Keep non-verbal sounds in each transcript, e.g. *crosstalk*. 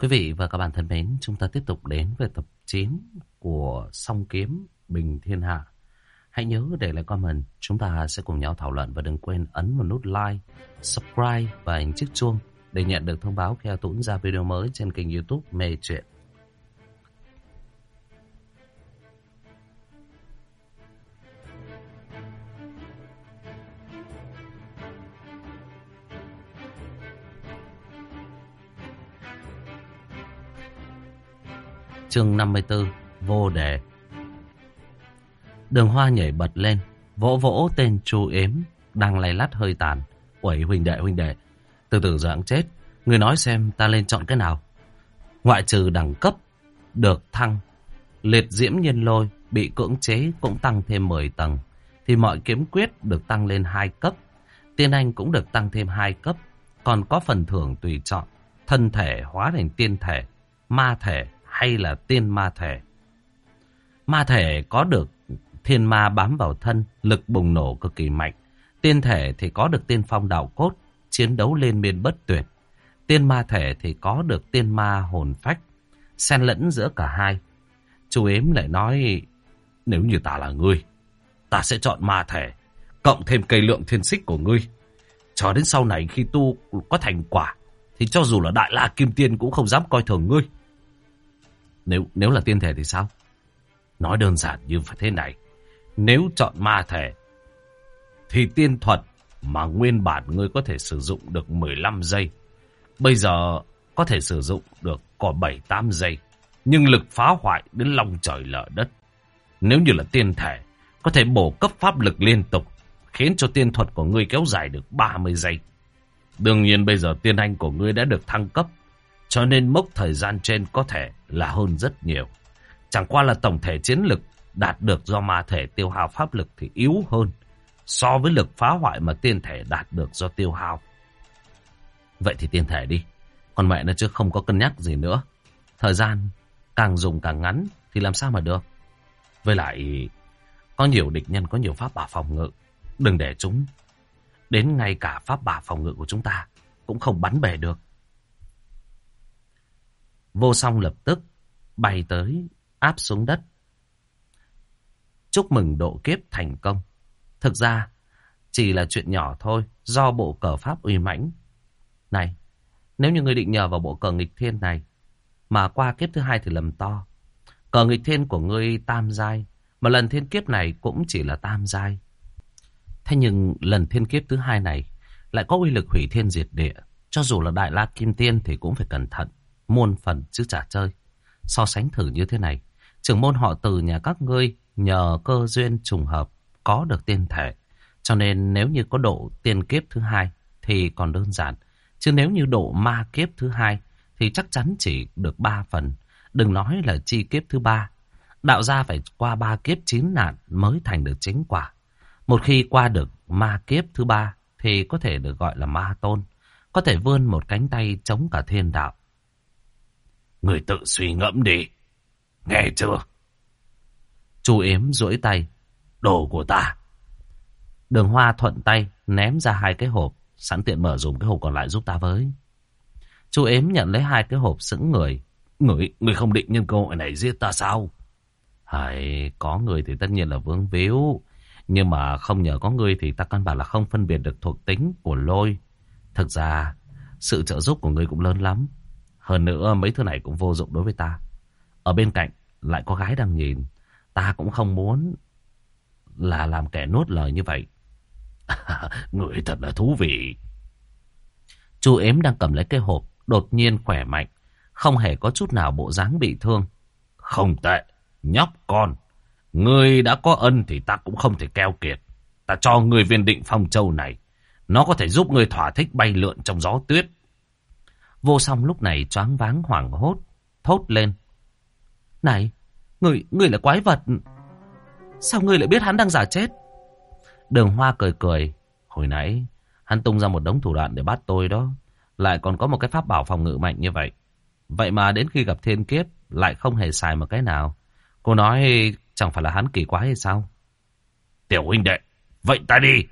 Quý vị và các bạn thân mến, chúng ta tiếp tục đến với tập 9 của Song Kiếm Bình Thiên Hạ. Hãy nhớ để lại comment, chúng ta sẽ cùng nhau thảo luận và đừng quên ấn vào nút like, subscribe và hình chiếc chuông để nhận được thông báo khi Tuấn ra video mới trên kênh youtube Mê Chuyện. Chương 54 Vô đề. Đường hoa nhảy bật lên, Vỗ vỗ tên chu ếm Đang lay lắt hơi tàn. Quẩy huynh đệ huynh đệ, Từ từ dạng chết Người nói xem ta lên chọn cái nào. Ngoại trừ đẳng cấp, Được thăng, Liệt diễm nhân lôi, Bị cưỡng chế cũng tăng thêm 10 tầng, Thì mọi kiếm quyết được tăng lên 2 cấp, Tiên anh cũng được tăng thêm 2 cấp, Còn có phần thưởng tùy chọn, Thân thể hóa thành tiên thể, Ma thể hay là tiên ma thể. Ma thể có được thiên ma bám vào thân, lực bùng nổ cực kỳ mạnh. Tiên thể thì có được tiên phong đạo cốt, chiến đấu lên miên bất tuyệt. Tiên ma thể thì có được tiên ma hồn phách, xen lẫn giữa cả hai. Chú ếm lại nói, nếu như ta là ngươi, ta sẽ chọn ma thể, cộng thêm cây lượng thiên xích của ngươi. Cho đến sau này khi tu có thành quả, thì cho dù là đại la kim tiên cũng không dám coi thường ngươi. Nếu nếu là tiên thể thì sao? Nói đơn giản như phải thế này. Nếu chọn ma thể, thì tiên thuật mà nguyên bản ngươi có thể sử dụng được 15 giây. Bây giờ có thể sử dụng được có 7-8 giây. Nhưng lực phá hoại đến lòng trời lở đất. Nếu như là tiên thể, có thể bổ cấp pháp lực liên tục, khiến cho tiên thuật của ngươi kéo dài được 30 giây. Đương nhiên bây giờ tiên anh của ngươi đã được thăng cấp, cho nên mốc thời gian trên có thể là hơn rất nhiều. Chẳng qua là tổng thể chiến lực đạt được do ma thể tiêu hao pháp lực thì yếu hơn so với lực phá hoại mà tiên thể đạt được do tiêu hao. Vậy thì tiên thể đi. Còn mẹ nó chứ không có cân nhắc gì nữa. Thời gian càng dùng càng ngắn thì làm sao mà được. Với lại, có nhiều địch nhân, có nhiều pháp bảo phòng ngự. Đừng để chúng đến ngay cả pháp bảo phòng ngự của chúng ta cũng không bắn bể được. Vô song lập tức bay tới áp xuống đất. Chúc mừng độ kiếp thành công. Thực ra chỉ là chuyện nhỏ thôi do bộ cờ pháp uy mãnh. Này, nếu như ngươi định nhờ vào bộ cờ nghịch thiên này mà qua kiếp thứ hai thì lầm to. Cờ nghịch thiên của ngươi tam giai mà lần thiên kiếp này cũng chỉ là tam giai. Thế nhưng lần thiên kiếp thứ hai này lại có uy lực hủy thiên diệt địa. Cho dù là đại la kim tiên thì cũng phải cẩn thận muôn phần chứ chả chơi. So sánh thử như thế này, trưởng môn họ từ nhà các ngươi nhờ cơ duyên trùng hợp có được tiên thể. Cho nên nếu như có độ tiên kiếp thứ hai thì còn đơn giản. Chứ nếu như độ ma kiếp thứ hai thì chắc chắn chỉ được ba phần. Đừng nói là chi kiếp thứ ba. Đạo gia phải qua ba kiếp chín nạn mới thành được chính quả. Một khi qua được ma kiếp thứ ba thì có thể được gọi là ma tôn. Có thể vươn một cánh tay chống cả thiên đạo. Người tự suy ngẫm đi. Nghe chưa? Chú Yếm duỗi tay. Đồ của ta. Đường hoa thuận tay ném ra hai cái hộp. Sẵn tiện mở dùng cái hộp còn lại giúp ta với. Chú Yếm nhận lấy hai cái hộp sững người. Người, người không định nhân cơ hội này giết ta sao? Hãy có người thì tất nhiên là vương víu. Nhưng mà không nhờ có người thì ta căn bản là không phân biệt được thuộc tính của lôi. Thực ra, sự trợ giúp của người cũng lớn lắm. Hơn nữa mấy thứ này cũng vô dụng đối với ta. Ở bên cạnh lại có gái đang nhìn. Ta cũng không muốn là làm kẻ nuốt lời như vậy. *laughs* Người thật là thú vị. Chú ếm đang cầm lấy cái hộp, đột nhiên khỏe mạnh. Không hề có chút nào bộ dáng bị thương. Không tệ, nhóc con. Ngươi đã có ân thì ta cũng không thể keo kiệt. Ta cho người viên định phong châu này. Nó có thể giúp người thỏa thích bay lượn trong gió tuyết. Vô song lúc này choáng váng hoảng hốt, thốt lên. Này, người, người là quái vật. Sao người lại biết hắn đang giả chết? Đường hoa cười cười. Hồi nãy, hắn tung ra một đống thủ đoạn để bắt tôi đó. Lại còn có một cái pháp bảo phòng ngự mạnh như vậy. Vậy mà đến khi gặp thiên kiếp, lại không hề xài một cái nào. Cô nói chẳng phải là hắn kỳ quái hay sao? Tiểu huynh đệ, vậy ta đi.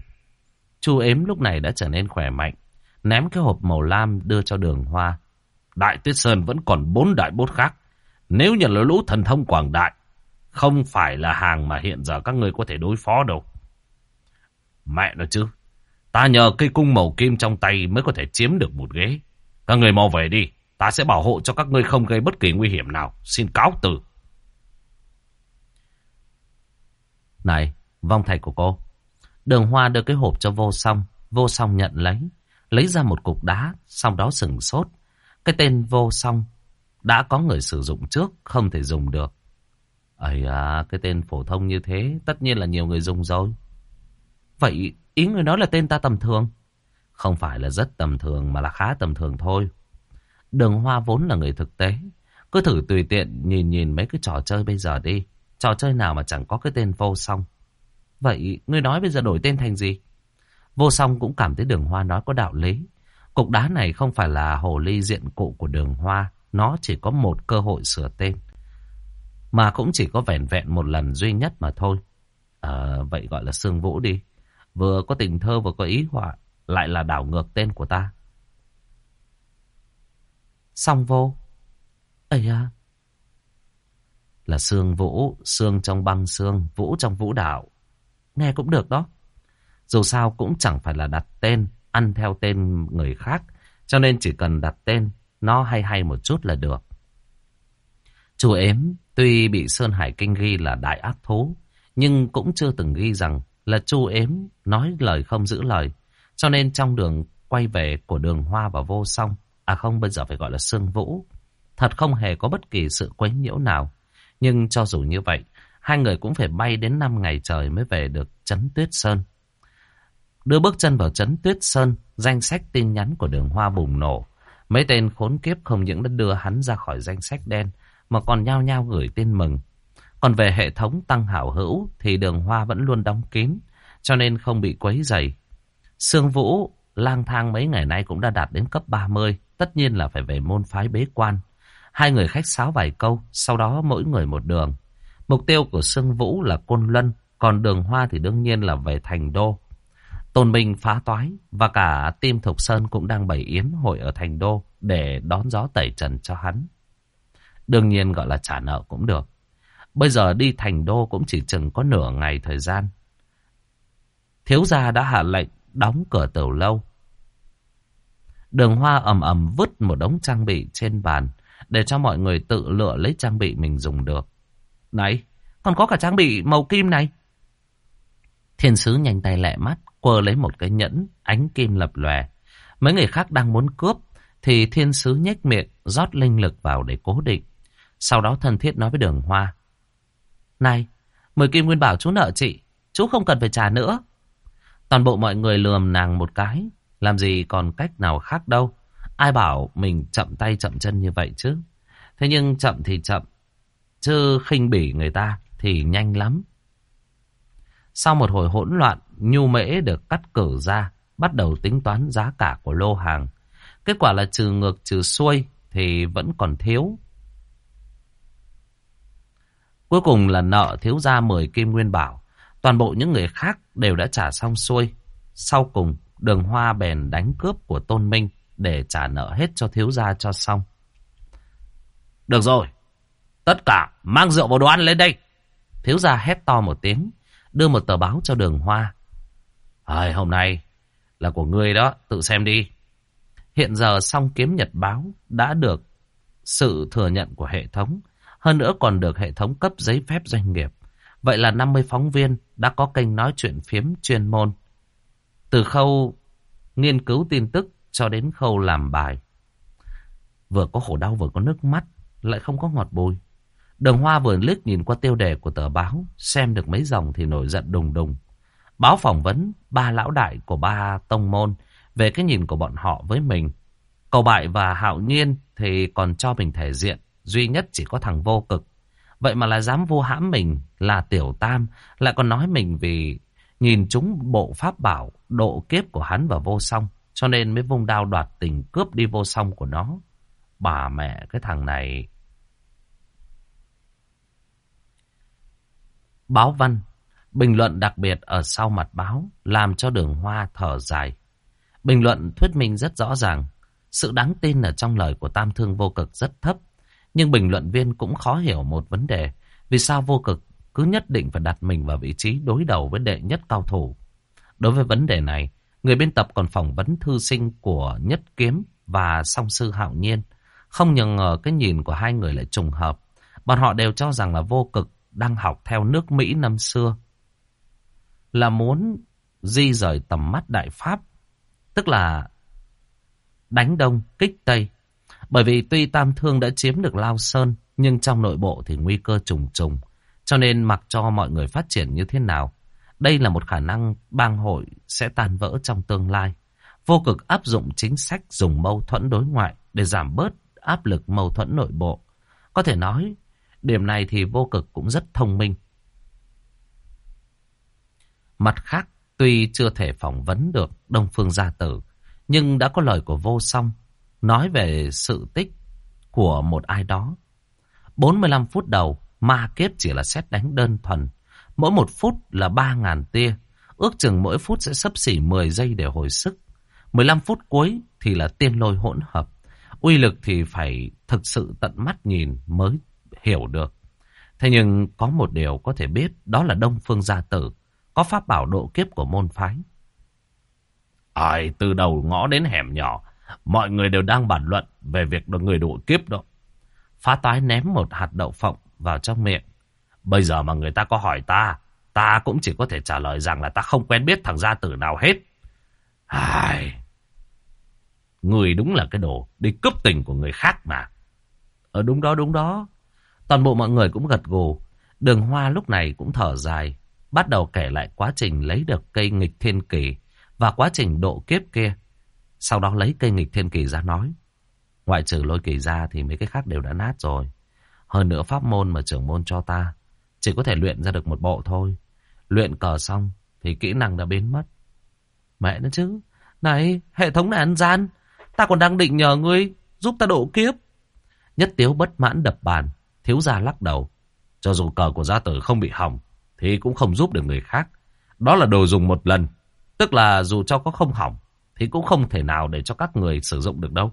Chu ếm lúc này đã trở nên khỏe mạnh. Ném cái hộp màu lam đưa cho đường hoa. Đại Tuyết Sơn vẫn còn bốn đại bốt khác. Nếu nhận là lũ thần thông quảng đại, không phải là hàng mà hiện giờ các ngươi có thể đối phó đâu. Mẹ nó chứ, ta nhờ cây cung màu kim trong tay mới có thể chiếm được một ghế. Các người mau về đi, ta sẽ bảo hộ cho các ngươi không gây bất kỳ nguy hiểm nào. Xin cáo từ. Này, vong thầy của cô. Đường Hoa đưa cái hộp cho vô song. Vô song nhận lấy. Lấy ra một cục đá, sau đó sừng sốt. Cái tên vô song đã có người sử dụng trước, không thể dùng được. Ây à, cái tên phổ thông như thế, tất nhiên là nhiều người dùng rồi. Vậy ý người nói là tên ta tầm thường? Không phải là rất tầm thường mà là khá tầm thường thôi. Đường Hoa vốn là người thực tế. Cứ thử tùy tiện nhìn nhìn mấy cái trò chơi bây giờ đi. Trò chơi nào mà chẳng có cái tên vô song. Vậy ngươi nói bây giờ đổi tên thành gì? Vô song cũng cảm thấy đường hoa nói có đạo lý. Cục đá này không phải là hồ ly diện cụ của đường hoa. Nó chỉ có một cơ hội sửa tên. Mà cũng chỉ có vẻn vẹn một lần duy nhất mà thôi. À, vậy gọi là Sương Vũ đi. Vừa có tình thơ vừa có ý họa. Lại là đảo ngược tên của ta. Song vô. Ây à. Là Sương Vũ, Sương trong băng Sương, Vũ trong Vũ đạo. Nghe cũng được đó. Dù sao cũng chẳng phải là đặt tên, ăn theo tên người khác. Cho nên chỉ cần đặt tên, nó hay hay một chút là được. Chú ếm, tuy bị Sơn Hải Kinh ghi là đại ác thú, nhưng cũng chưa từng ghi rằng là chu ếm nói lời không giữ lời. Cho nên trong đường quay về của đường hoa và vô song, à không bây giờ phải gọi là Sương Vũ, thật không hề có bất kỳ sự quấy nhiễu nào. Nhưng cho dù như vậy, hai người cũng phải bay đến 5 ngày trời mới về được Trấn Tuyết Sơn. Đưa bước chân vào Trấn Tuyết Sơn, danh sách tin nhắn của đường hoa bùng nổ. Mấy tên khốn kiếp không những đã đưa hắn ra khỏi danh sách đen, mà còn nhao nhao gửi tin mừng. Còn về hệ thống tăng hảo hữu thì đường hoa vẫn luôn đóng kín, cho nên không bị quấy dày. Sương Vũ lang thang mấy ngày nay cũng đã đạt đến cấp 30, tất nhiên là phải về môn phái bế quan. Hai người khách sáo vài câu, sau đó mỗi người một đường. Mục tiêu của Sương Vũ là Côn Luân, còn đường hoa thì đương nhiên là về Thành Đô. Tôn Minh phá toái và cả Tim Thục Sơn cũng đang bày yến hội ở Thành Đô để đón gió tẩy trần cho hắn. Đương nhiên gọi là trả nợ cũng được. Bây giờ đi Thành Đô cũng chỉ chừng có nửa ngày thời gian. Thiếu gia đã hạ lệnh đóng cửa tiểu lâu. Đường hoa ầm ầm vứt một đống trang bị trên bàn để cho mọi người tự lựa lấy trang bị mình dùng được. Này, còn có cả trang bị màu kim này. Thiên sứ nhanh tay lẹ mắt, quơ lấy một cái nhẫn, ánh kim lập lòe. Mấy người khác đang muốn cướp, thì thiên sứ nhếch miệng, rót linh lực vào để cố định. Sau đó thân thiết nói với đường hoa. Này, mười kim nguyên bảo chú nợ chị, chú không cần phải trả nữa. Toàn bộ mọi người lườm nàng một cái, làm gì còn cách nào khác đâu. Ai bảo mình chậm tay chậm chân như vậy chứ. Thế nhưng chậm thì chậm, chứ khinh bỉ người ta thì nhanh lắm. Sau một hồi hỗn loạn, nhu mễ được cắt cử ra, bắt đầu tính toán giá cả của lô hàng. Kết quả là trừ ngược trừ xuôi thì vẫn còn thiếu. Cuối cùng là nợ thiếu ra 10 kim nguyên bảo. Toàn bộ những người khác đều đã trả xong xuôi. Sau cùng, đường hoa bèn đánh cướp của Tôn Minh để trả nợ hết cho thiếu gia cho xong. Được rồi, tất cả mang rượu vào đồ ăn lên đây. Thiếu gia hét to một tiếng, đưa một tờ báo cho đường hoa. À, hôm nay là của ngươi đó, tự xem đi. Hiện giờ song kiếm nhật báo đã được sự thừa nhận của hệ thống. Hơn nữa còn được hệ thống cấp giấy phép doanh nghiệp. Vậy là 50 phóng viên đã có kênh nói chuyện phiếm chuyên môn. Từ khâu nghiên cứu tin tức cho đến khâu làm bài. Vừa có khổ đau vừa có nước mắt, lại không có ngọt bùi. Đường Hoa vừa liếc nhìn qua tiêu đề của tờ báo, xem được mấy dòng thì nổi giận đùng đùng. Báo phỏng vấn ba lão đại của ba tông môn về cái nhìn của bọn họ với mình. Cầu bại và hạo nhiên thì còn cho mình thể diện, duy nhất chỉ có thằng vô cực. Vậy mà là dám vô hãm mình là tiểu tam, lại còn nói mình vì nhìn chúng bộ pháp bảo, độ kiếp của hắn và vô song, cho nên mới vung đao đoạt tình cướp đi vô song của nó. Bà mẹ cái thằng này... Báo văn, bình luận đặc biệt ở sau mặt báo, làm cho đường hoa thở dài. Bình luận thuyết minh rất rõ ràng. Sự đáng tin ở trong lời của Tam Thương vô cực rất thấp. Nhưng bình luận viên cũng khó hiểu một vấn đề. Vì sao vô cực cứ nhất định phải đặt mình vào vị trí đối đầu với đệ nhất cao thủ. Đối với vấn đề này, người biên tập còn phỏng vấn thư sinh của Nhất Kiếm và song sư Hạo Nhiên. Không nhờ ngờ cái nhìn của hai người lại trùng hợp. Bọn họ đều cho rằng là vô cực đang học theo nước Mỹ năm xưa. Là muốn di rời tầm mắt Đại Pháp. Tức là đánh đông, kích Tây. Bởi vì tuy Tam Thương đã chiếm được Lao Sơn, nhưng trong nội bộ thì nguy cơ trùng trùng. Cho nên mặc cho mọi người phát triển như thế nào, đây là một khả năng bang hội sẽ tan vỡ trong tương lai. Vô cực áp dụng chính sách dùng mâu thuẫn đối ngoại để giảm bớt áp lực mâu thuẫn nội bộ. Có thể nói, điểm này thì vô cực cũng rất thông minh. Mặt khác, tuy chưa thể phỏng vấn được Đông Phương Gia Tử, nhưng đã có lời của vô song nói về sự tích của một ai đó. 45 phút đầu, ma kiếp chỉ là xét đánh đơn thuần. Mỗi một phút là 3.000 tia. Ước chừng mỗi phút sẽ sấp xỉ 10 giây để hồi sức. 15 phút cuối thì là tiên lôi hỗn hợp. Uy lực thì phải thực sự tận mắt nhìn mới hiểu được. Thế nhưng có một điều có thể biết đó là Đông Phương Gia Tử có pháp bảo độ kiếp của môn phái. Ai từ đầu ngõ đến hẻm nhỏ, mọi người đều đang bàn luận về việc được người độ kiếp đó. Phá toái ném một hạt đậu phộng vào trong miệng. Bây giờ mà người ta có hỏi ta, ta cũng chỉ có thể trả lời rằng là ta không quen biết thằng gia tử nào hết. Ai... Người đúng là cái đồ đi cướp tình của người khác mà. Ở ờ, đúng đó, đúng đó. Toàn bộ mọi người cũng gật gù. Đường Hoa lúc này cũng thở dài. Bắt đầu kể lại quá trình lấy được cây nghịch thiên kỳ và quá trình độ kiếp kia. Sau đó lấy cây nghịch thiên kỳ ra nói. Ngoại trừ lôi kỳ ra thì mấy cái khác đều đã nát rồi. Hơn nữa pháp môn mà trưởng môn cho ta chỉ có thể luyện ra được một bộ thôi. Luyện cờ xong thì kỹ năng đã biến mất. Mẹ nó chứ. Này, hệ thống này ăn gian. Ta còn đang định nhờ ngươi giúp ta độ kiếp. Nhất tiếu bất mãn đập bàn. Thiếu gia lắc đầu. Cho dù cờ của gia tử không bị hỏng thì cũng không giúp được người khác. Đó là đồ dùng một lần. Tức là dù cho có không hỏng thì cũng không thể nào để cho các người sử dụng được đâu.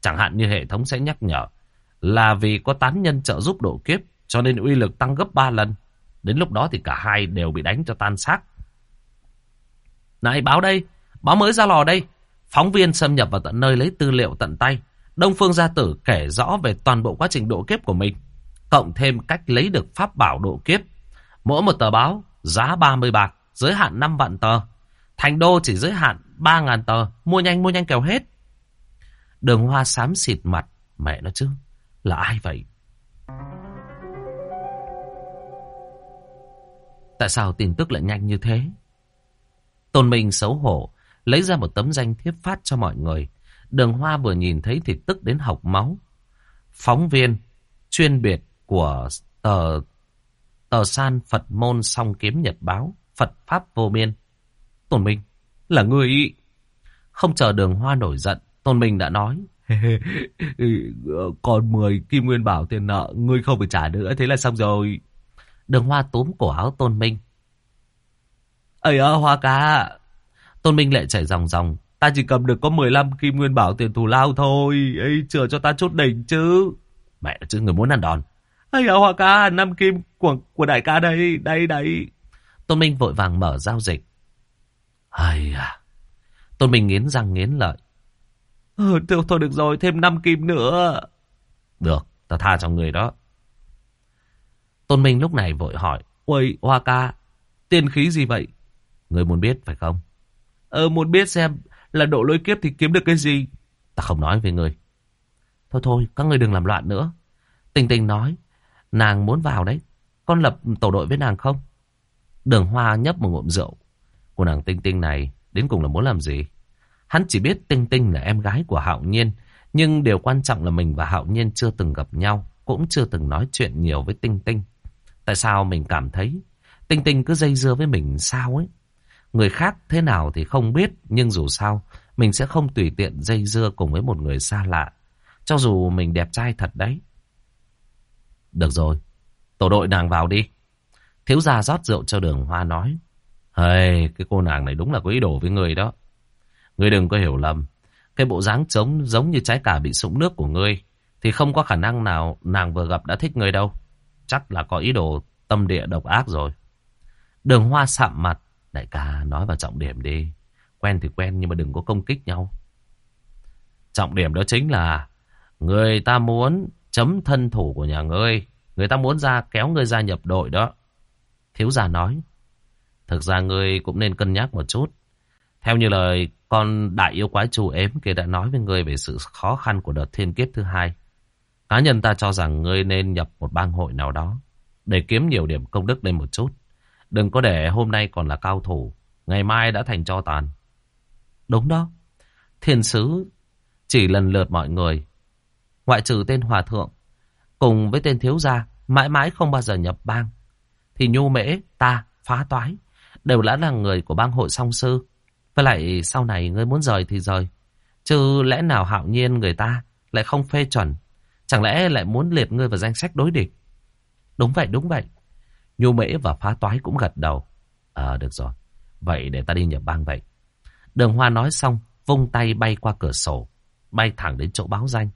Chẳng hạn như hệ thống sẽ nhắc nhở là vì có tán nhân trợ giúp độ kiếp cho nên uy lực tăng gấp 3 lần. Đến lúc đó thì cả hai đều bị đánh cho tan xác. Này báo đây, báo mới ra lò đây. Phóng viên xâm nhập vào tận nơi lấy tư liệu tận tay. Đông Phương Gia Tử kể rõ về toàn bộ quá trình độ kiếp của mình. Cộng thêm cách lấy được pháp bảo độ kiếp. Mỗi một tờ báo giá 30 bạc, giới hạn 5 vạn tờ. Thành đô chỉ giới hạn 3.000 tờ. Mua nhanh mua nhanh kèo hết. Đường hoa xám xịt mặt. Mẹ nó chứ. Là ai vậy? Tại sao tin tức lại nhanh như thế? Tôn Minh xấu hổ, lấy ra một tấm danh thiếp phát cho mọi người. Đường Hoa vừa nhìn thấy thì tức đến học máu. Phóng viên, chuyên biệt của tờ, tờ san Phật môn song kiếm nhật báo, Phật Pháp vô biên. Tôn Minh, là người Không chờ đường Hoa nổi giận, Tôn Minh đã nói. Còn 10 kim nguyên bảo tiền nợ, ngươi không phải trả nữa, thế là xong rồi. Đường Hoa túm cổ áo Tôn Minh. Ây ơ Hoa cá Tôn Minh lại chảy ròng ròng. Ta chỉ cầm được có 15 kim nguyên bảo tiền thù lao thôi. Ây, chừa cho ta chút đỉnh chứ. Mẹ chứ người muốn ăn đòn. Ây ơ Hoa ca, 5 kim của, của đại ca đây, đây, đây. Tôn Minh vội vàng mở giao dịch. Ây à. Tôn Minh nghiến răng nghiến lợi. Ừ, thôi được rồi, thêm 5 kim nữa. Được, ta tha cho người đó. Tôn Minh lúc này vội hỏi. Ôi, Hoa ca, tiên khí gì vậy? Người muốn biết phải không? Ờ, muốn biết xem là độ lôi kiếp thì kiếm được cái gì? Ta không nói với người. Thôi thôi, các người đừng làm loạn nữa. Tình tình nói, nàng muốn vào đấy. Con lập tổ đội với nàng không? Đường Hoa nhấp một ngụm rượu. Cô nàng Tinh Tinh này đến cùng là muốn làm gì? Hắn chỉ biết Tinh Tinh là em gái của Hạo Nhiên. Nhưng điều quan trọng là mình và Hạo Nhiên chưa từng gặp nhau. Cũng chưa từng nói chuyện nhiều với Tinh Tinh. Tại sao mình cảm thấy Tinh Tinh cứ dây dưa với mình sao ấy? Người khác thế nào thì không biết, nhưng dù sao, mình sẽ không tùy tiện dây dưa cùng với một người xa lạ. Cho dù mình đẹp trai thật đấy. Được rồi, tổ đội nàng vào đi. Thiếu gia rót rượu cho đường hoa nói. Hey, cái cô nàng này đúng là có ý đồ với người đó. Người đừng có hiểu lầm. Cái bộ dáng trống giống như trái cà bị sũng nước của ngươi thì không có khả năng nào nàng vừa gặp đã thích ngươi đâu. Chắc là có ý đồ tâm địa độc ác rồi. Đường hoa sạm mặt. Đại ca nói vào trọng điểm đi. Quen thì quen nhưng mà đừng có công kích nhau. Trọng điểm đó chính là người ta muốn chấm thân thủ của nhà ngươi. Người ta muốn ra kéo ngươi ra nhập đội đó. Thiếu gia nói. Thực ra ngươi cũng nên cân nhắc một chút. Theo như lời con đại yêu quái chủ ếm kia đã nói với ngươi về sự khó khăn của đợt thiên kiếp thứ hai. Cá nhân ta cho rằng ngươi nên nhập một bang hội nào đó để kiếm nhiều điểm công đức lên một chút. Đừng có để hôm nay còn là cao thủ, ngày mai đã thành cho tàn. Đúng đó. Thiên sứ chỉ lần lượt mọi người, ngoại trừ tên hòa thượng, cùng với tên thiếu gia, mãi mãi không bao giờ nhập bang. Thì nhu mễ, ta, phá toái, đều đã là người của bang hội song sư. Với lại sau này ngươi muốn rời thì rời. Chứ lẽ nào hạo nhiên người ta lại không phê chuẩn. Chẳng lẽ lại muốn liệt ngươi vào danh sách đối địch. Đúng vậy, đúng vậy. Nhu mễ và phá toái cũng gật đầu. Ờ, được rồi. Vậy để ta đi nhập bang vậy. Đường Hoa nói xong, vung tay bay qua cửa sổ, bay thẳng đến chỗ báo danh.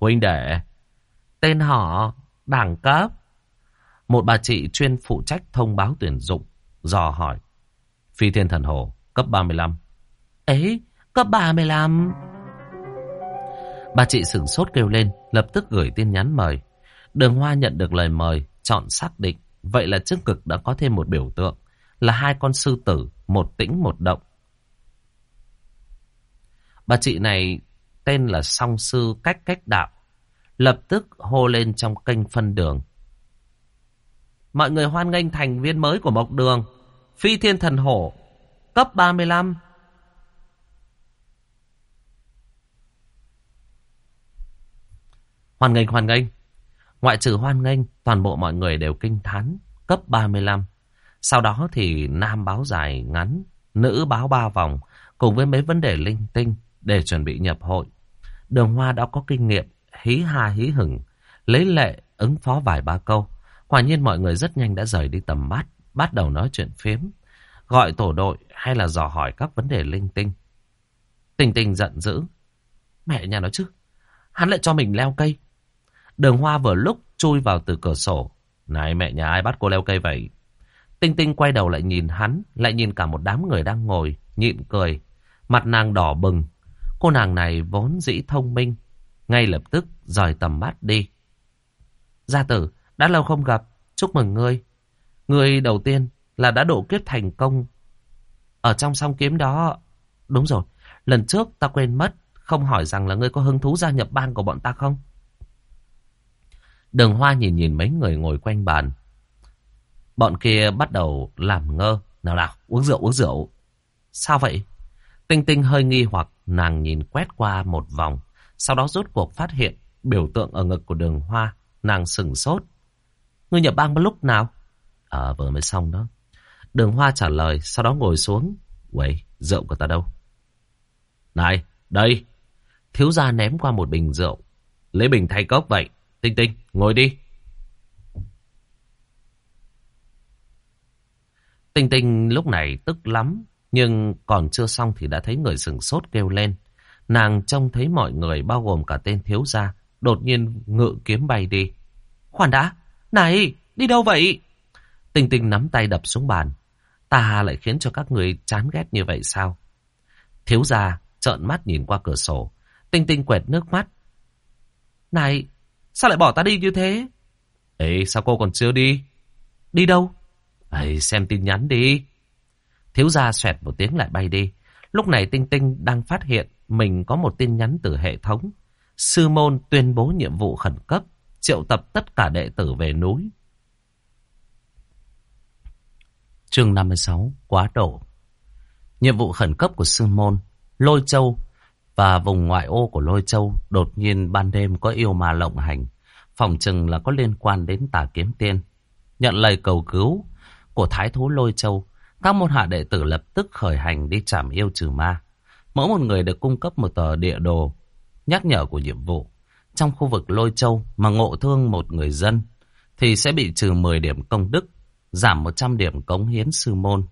Huynh đệ, tên họ, đẳng cấp. Một bà chị chuyên phụ trách thông báo tuyển dụng, dò hỏi. Phi thiên thần hồ, cấp 35. Ấy, cấp 35. Bà chị sửng sốt kêu lên, lập tức gửi tin nhắn mời. Đường Hoa nhận được lời mời, chọn xác định. Vậy là trước cực đã có thêm một biểu tượng, là hai con sư tử, một tĩnh một động. Bà chị này tên là song sư cách cách đạo, lập tức hô lên trong kênh phân đường. Mọi người hoan nghênh thành viên mới của Mộc Đường, Phi Thiên Thần Hổ, cấp 35. Hoan nghênh, hoan nghênh. Ngoại trừ hoan nghênh, toàn bộ mọi người đều kinh thán, cấp 35. Sau đó thì nam báo dài ngắn, nữ báo ba vòng, cùng với mấy vấn đề linh tinh để chuẩn bị nhập hội. Đường Hoa đã có kinh nghiệm, hí ha hí hửng, lấy lệ ứng phó vài ba câu. Quả nhiên mọi người rất nhanh đã rời đi tầm mắt, bắt đầu nói chuyện phiếm, gọi tổ đội hay là dò hỏi các vấn đề linh tinh. Tình tình giận dữ. Mẹ nhà nó chứ, hắn lại cho mình leo cây. Đường Hoa vừa lúc chui vào từ cửa sổ. Này mẹ nhà ai bắt cô leo cây vậy? Tinh Tinh quay đầu lại nhìn hắn, lại nhìn cả một đám người đang ngồi, nhịn cười. Mặt nàng đỏ bừng. Cô nàng này vốn dĩ thông minh. Ngay lập tức rời tầm mắt đi. Gia tử, đã lâu không gặp. Chúc mừng ngươi. Ngươi đầu tiên là đã độ kiếp thành công. Ở trong song kiếm đó... Đúng rồi, lần trước ta quên mất. Không hỏi rằng là ngươi có hứng thú gia nhập bang của bọn ta không? Đường Hoa nhìn nhìn mấy người ngồi quanh bàn. Bọn kia bắt đầu làm ngơ. Nào nào, uống rượu, uống rượu. Sao vậy? Tinh Tinh hơi nghi hoặc nàng nhìn quét qua một vòng. Sau đó rốt cuộc phát hiện biểu tượng ở ngực của đường Hoa. Nàng sừng sốt. Ngươi nhập bang lúc nào? Ờ, vừa mới xong đó. Đường Hoa trả lời, sau đó ngồi xuống. Uầy rượu của ta đâu? Này, đây. Thiếu gia ném qua một bình rượu. Lấy bình thay cốc vậy. Tinh Tinh, ngồi đi. Tinh Tinh lúc này tức lắm, nhưng còn chưa xong thì đã thấy người sừng sốt kêu lên. Nàng trông thấy mọi người bao gồm cả tên thiếu gia, đột nhiên ngự kiếm bay đi. Khoan đã, này, đi đâu vậy? Tinh Tinh nắm tay đập xuống bàn. Ta lại khiến cho các người chán ghét như vậy sao? Thiếu gia trợn mắt nhìn qua cửa sổ. Tinh Tinh quẹt nước mắt. Này, sao lại bỏ ta đi như thế? Ê, sao cô còn chưa đi? Đi đâu? Ê, xem tin nhắn đi. Thiếu gia xoẹt một tiếng lại bay đi. Lúc này Tinh Tinh đang phát hiện mình có một tin nhắn từ hệ thống. Sư môn tuyên bố nhiệm vụ khẩn cấp, triệu tập tất cả đệ tử về núi. Chương 56, quá đổ. Nhiệm vụ khẩn cấp của sư môn, Lôi Châu và vùng ngoại ô của Lôi Châu đột nhiên ban đêm có yêu ma lộng hành. Phòng chừng là có liên quan đến tà kiếm tiên. Nhận lời cầu cứu của Thái Thú Lôi Châu, các môn hạ đệ tử lập tức khởi hành đi trảm yêu trừ ma. Mỗi một người được cung cấp một tờ địa đồ nhắc nhở của nhiệm vụ. Trong khu vực Lôi Châu mà ngộ thương một người dân thì sẽ bị trừ 10 điểm công đức, giảm 100 điểm cống hiến sư môn.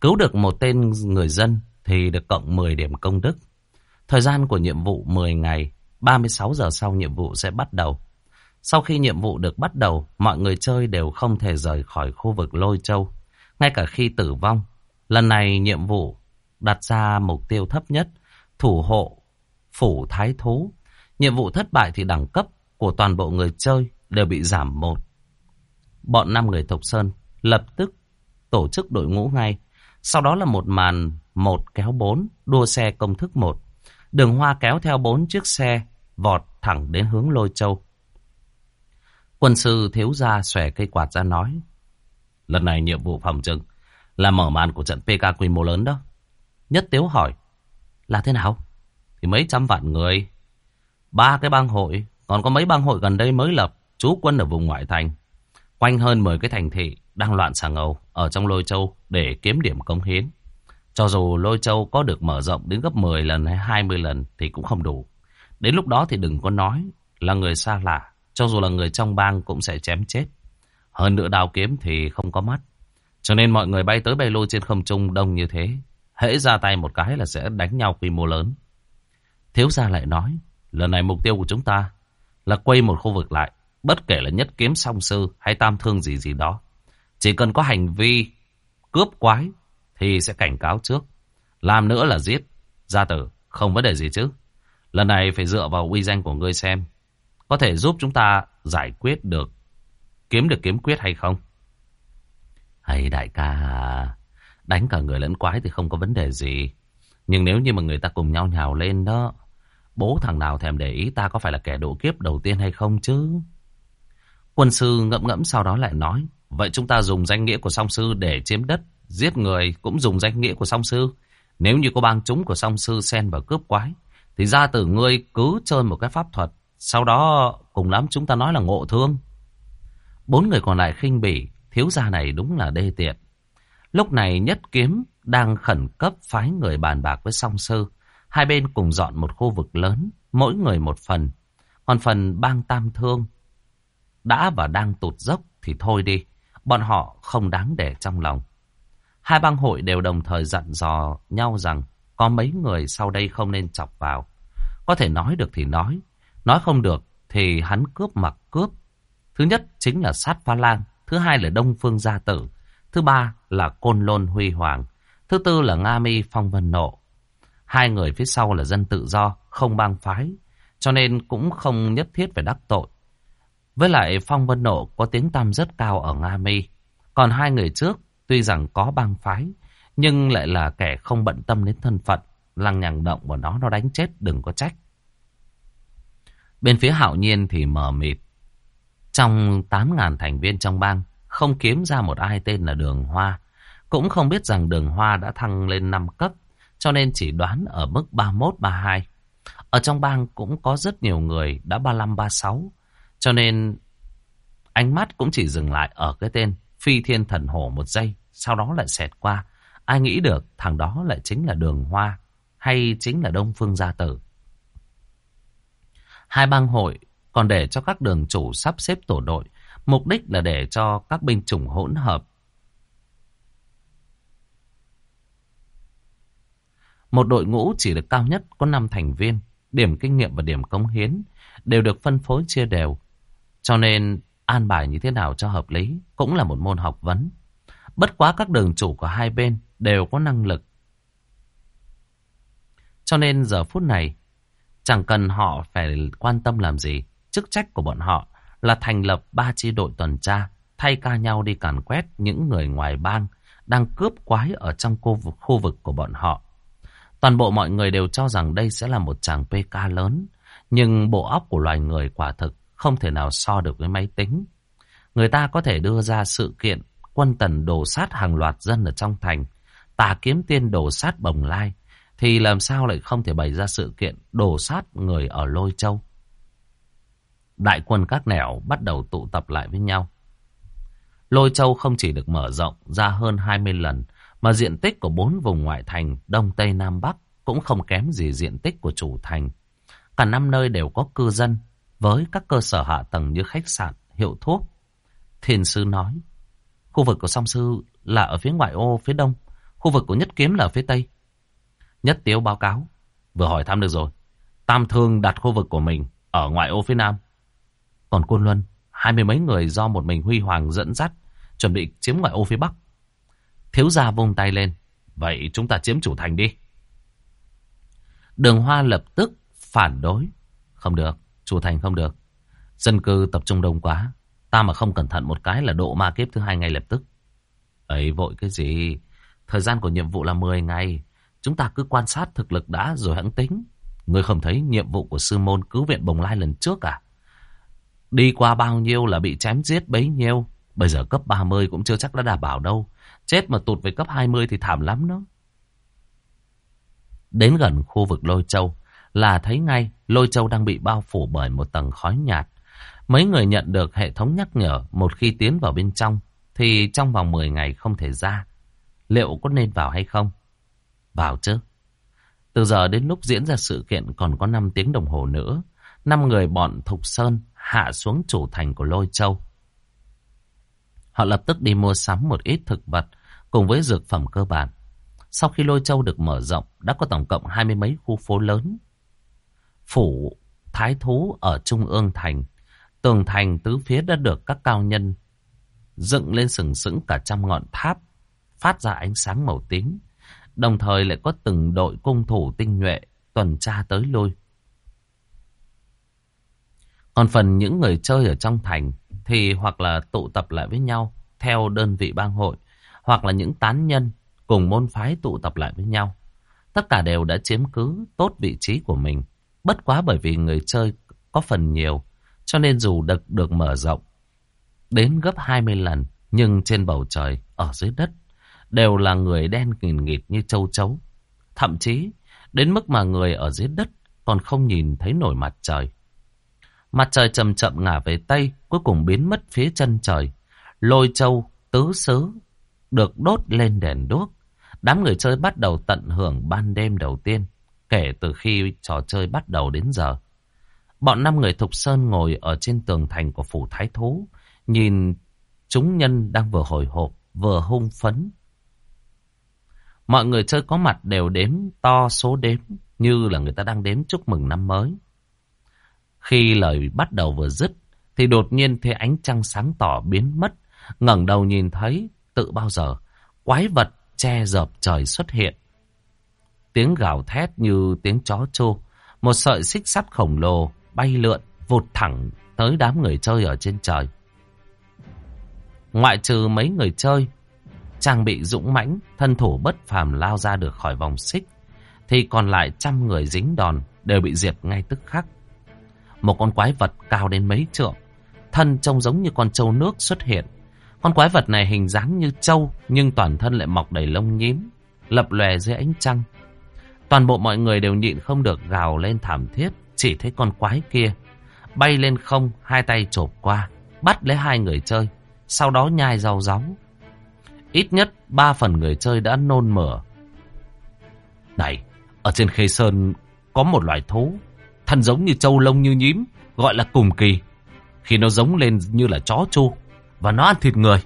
Cứu được một tên người dân thì được cộng 10 điểm công đức. Thời gian của nhiệm vụ 10 ngày, 36 giờ sau nhiệm vụ sẽ bắt đầu. Sau khi nhiệm vụ được bắt đầu, mọi người chơi đều không thể rời khỏi khu vực lôi châu. Ngay cả khi tử vong, lần này nhiệm vụ đặt ra mục tiêu thấp nhất, thủ hộ, phủ thái thú. Nhiệm vụ thất bại thì đẳng cấp của toàn bộ người chơi đều bị giảm một. Bọn năm người Thục Sơn lập tức tổ chức đội ngũ ngay. Sau đó là một màn một kéo bốn, đua xe công thức một. Đường hoa kéo theo bốn chiếc xe, vọt thẳng đến hướng lôi châu. Quân sư thiếu gia xòe cây quạt ra nói. Lần này nhiệm vụ phòng trừng là mở màn của trận PK quy mô lớn đó. Nhất Tiếu hỏi. Là thế nào? Thì mấy trăm vạn người. Ba cái bang hội. Còn có mấy bang hội gần đây mới lập. Trú quân ở vùng ngoại thành. Quanh hơn 10 cái thành thị đang loạn xà ngầu ở trong lôi châu để kiếm điểm công hiến. Cho dù lôi châu có được mở rộng đến gấp 10 lần hay 20 lần thì cũng không đủ. Đến lúc đó thì đừng có nói là người xa lạ. Cho dù là người trong bang cũng sẽ chém chết. Hơn nữa đào kiếm thì không có mắt. Cho nên mọi người bay tới bay lui trên không trung đông như thế. Hễ ra tay một cái là sẽ đánh nhau quy mô lớn. Thiếu gia lại nói, lần này mục tiêu của chúng ta là quay một khu vực lại. Bất kể là nhất kiếm song sư hay tam thương gì gì đó. Chỉ cần có hành vi cướp quái thì sẽ cảnh cáo trước. Làm nữa là giết. Gia tử, không vấn đề gì chứ. Lần này phải dựa vào uy danh của ngươi xem. Có thể giúp chúng ta giải quyết được, kiếm được kiếm quyết hay không? Hay đại ca, đánh cả người lẫn quái thì không có vấn đề gì. Nhưng nếu như mà người ta cùng nhau nhào lên đó, bố thằng nào thèm để ý ta có phải là kẻ độ kiếp đầu tiên hay không chứ? Quân sư ngẫm ngẫm sau đó lại nói, vậy chúng ta dùng danh nghĩa của song sư để chiếm đất, giết người cũng dùng danh nghĩa của song sư. Nếu như có bang chúng của song sư xen vào cướp quái, thì ra từ ngươi cứ chơi một cái pháp thuật, sau đó cùng lắm chúng ta nói là ngộ thương. Bốn người còn lại khinh bỉ, thiếu gia này đúng là đê tiện. Lúc này nhất kiếm đang khẩn cấp phái người bàn bạc với song sư. Hai bên cùng dọn một khu vực lớn, mỗi người một phần. Còn phần bang tam thương đã và đang tụt dốc thì thôi đi. Bọn họ không đáng để trong lòng. Hai bang hội đều đồng thời dặn dò nhau rằng có mấy người sau đây không nên chọc vào. Có thể nói được thì nói, nói không được thì hắn cướp mặc cướp. Thứ nhất chính là sát pha lang, thứ hai là đông phương gia tử, thứ ba là côn lôn huy hoàng, thứ tư là nga mi phong vân nộ. Hai người phía sau là dân tự do, không bang phái, cho nên cũng không nhất thiết phải đắc tội. Với lại phong vân nộ có tiếng tăm rất cao ở Nga mi, còn hai người trước tuy rằng có bang phái, nhưng lại là kẻ không bận tâm đến thân phận, lăng nhằng động của nó nó đánh chết đừng có trách. Bên phía hạo nhiên thì mờ mịt. Trong 8.000 thành viên trong bang, không kiếm ra một ai tên là Đường Hoa. Cũng không biết rằng Đường Hoa đã thăng lên 5 cấp, cho nên chỉ đoán ở mức 31-32. Ở trong bang cũng có rất nhiều người đã 35-36, cho nên ánh mắt cũng chỉ dừng lại ở cái tên Phi Thiên Thần Hổ một giây, sau đó lại xẹt qua. Ai nghĩ được thằng đó lại chính là Đường Hoa, hay chính là Đông Phương Gia Tử. Hai bang hội còn để cho các đường chủ sắp xếp tổ đội, mục đích là để cho các binh chủng hỗn hợp. Một đội ngũ chỉ được cao nhất có 5 thành viên, điểm kinh nghiệm và điểm cống hiến đều được phân phối chia đều. Cho nên an bài như thế nào cho hợp lý cũng là một môn học vấn. Bất quá các đường chủ của hai bên đều có năng lực. Cho nên giờ phút này Chẳng cần họ phải quan tâm làm gì. Chức trách của bọn họ là thành lập ba chi đội tuần tra, thay ca nhau đi càn quét những người ngoài bang đang cướp quái ở trong khu vực, khu vực của bọn họ. Toàn bộ mọi người đều cho rằng đây sẽ là một tràng PK lớn, nhưng bộ óc của loài người quả thực không thể nào so được với máy tính. Người ta có thể đưa ra sự kiện quân tần đổ sát hàng loạt dân ở trong thành, tà kiếm tiên đổ sát bồng lai, thì làm sao lại không thể bày ra sự kiện đổ sát người ở Lôi Châu. Đại quân các nẻo bắt đầu tụ tập lại với nhau. Lôi Châu không chỉ được mở rộng ra hơn 20 lần, mà diện tích của bốn vùng ngoại thành Đông Tây Nam Bắc cũng không kém gì diện tích của chủ thành. Cả năm nơi đều có cư dân với các cơ sở hạ tầng như khách sạn, hiệu thuốc. Thiền sư nói, khu vực của song sư là ở phía ngoại ô phía đông, khu vực của nhất kiếm là ở phía tây. Nhất Tiếu báo cáo. Vừa hỏi thăm được rồi. Tam Thương đặt khu vực của mình ở ngoại ô phía Nam. Còn Côn Luân, hai mươi mấy người do một mình Huy Hoàng dẫn dắt, chuẩn bị chiếm ngoại ô phía Bắc. Thiếu gia vung tay lên. Vậy chúng ta chiếm chủ thành đi. Đường Hoa lập tức phản đối. Không được, chủ thành không được. Dân cư tập trung đông quá. Ta mà không cẩn thận một cái là độ ma kiếp thứ hai ngay lập tức. Ấy vội cái gì? Thời gian của nhiệm vụ là 10 ngày. Chúng ta cứ quan sát thực lực đã rồi hãng tính. người không thấy nhiệm vụ của sư môn cứu viện bồng lai lần trước à? Đi qua bao nhiêu là bị chém giết bấy nhiêu. Bây giờ cấp 30 cũng chưa chắc đã đảm bảo đâu. Chết mà tụt về cấp 20 thì thảm lắm đó. Đến gần khu vực Lôi Châu, là thấy ngay Lôi Châu đang bị bao phủ bởi một tầng khói nhạt. Mấy người nhận được hệ thống nhắc nhở một khi tiến vào bên trong, thì trong vòng 10 ngày không thể ra. Liệu có nên vào hay không? Vào chứ. Từ giờ đến lúc diễn ra sự kiện còn có 5 tiếng đồng hồ nữa. năm người bọn Thục Sơn hạ xuống chủ thành của Lôi Châu. Họ lập tức đi mua sắm một ít thực vật cùng với dược phẩm cơ bản. Sau khi Lôi Châu được mở rộng, đã có tổng cộng hai mươi mấy khu phố lớn. Phủ Thái Thú ở Trung ương thành, tường thành tứ phía đã được các cao nhân dựng lên sừng sững cả trăm ngọn tháp, phát ra ánh sáng màu tím. Đồng thời lại có từng đội cung thủ tinh nhuệ tuần tra tới lui. Còn phần những người chơi ở trong thành thì hoặc là tụ tập lại với nhau theo đơn vị bang hội, hoặc là những tán nhân cùng môn phái tụ tập lại với nhau. Tất cả đều đã chiếm cứ tốt vị trí của mình. Bất quá bởi vì người chơi có phần nhiều, cho nên dù được, được mở rộng đến gấp 20 lần, nhưng trên bầu trời, ở dưới đất, đều là người đen nghìn nghịt như châu chấu. Thậm chí, đến mức mà người ở dưới đất còn không nhìn thấy nổi mặt trời. Mặt trời chậm chậm ngả về Tây, cuối cùng biến mất phía chân trời. Lôi châu, tứ xứ, được đốt lên đèn đuốc. Đám người chơi bắt đầu tận hưởng ban đêm đầu tiên, kể từ khi trò chơi bắt đầu đến giờ. Bọn năm người Thục Sơn ngồi ở trên tường thành của phủ Thái Thú, nhìn chúng nhân đang vừa hồi hộp, vừa hung phấn. Mọi người chơi có mặt đều đếm to số đếm, như là người ta đang đếm chúc mừng năm mới. Khi lời bắt đầu vừa dứt, thì đột nhiên thấy ánh trăng sáng tỏ biến mất, ngẩng đầu nhìn thấy tự bao giờ quái vật che dợp trời xuất hiện. Tiếng gào thét như tiếng chó trô, một sợi xích sắt khổng lồ bay lượn vụt thẳng tới đám người chơi ở trên trời. Ngoại trừ mấy người chơi, trang bị dũng mãnh, thân thủ bất phàm lao ra được khỏi vòng xích, thì còn lại trăm người dính đòn đều bị diệt ngay tức khắc. Một con quái vật cao đến mấy trượng, thân trông giống như con trâu nước xuất hiện. Con quái vật này hình dáng như trâu, nhưng toàn thân lại mọc đầy lông nhím, lập lòe dưới ánh trăng. Toàn bộ mọi người đều nhịn không được gào lên thảm thiết, chỉ thấy con quái kia bay lên không, hai tay chộp qua, bắt lấy hai người chơi, sau đó nhai rau gióng. Ít nhất ba phần người chơi đã nôn mửa. Này, ở trên khê sơn có một loài thú, thân giống như trâu lông như nhím, gọi là cùng kỳ. Khi nó giống lên như là chó chu, và nó ăn thịt người.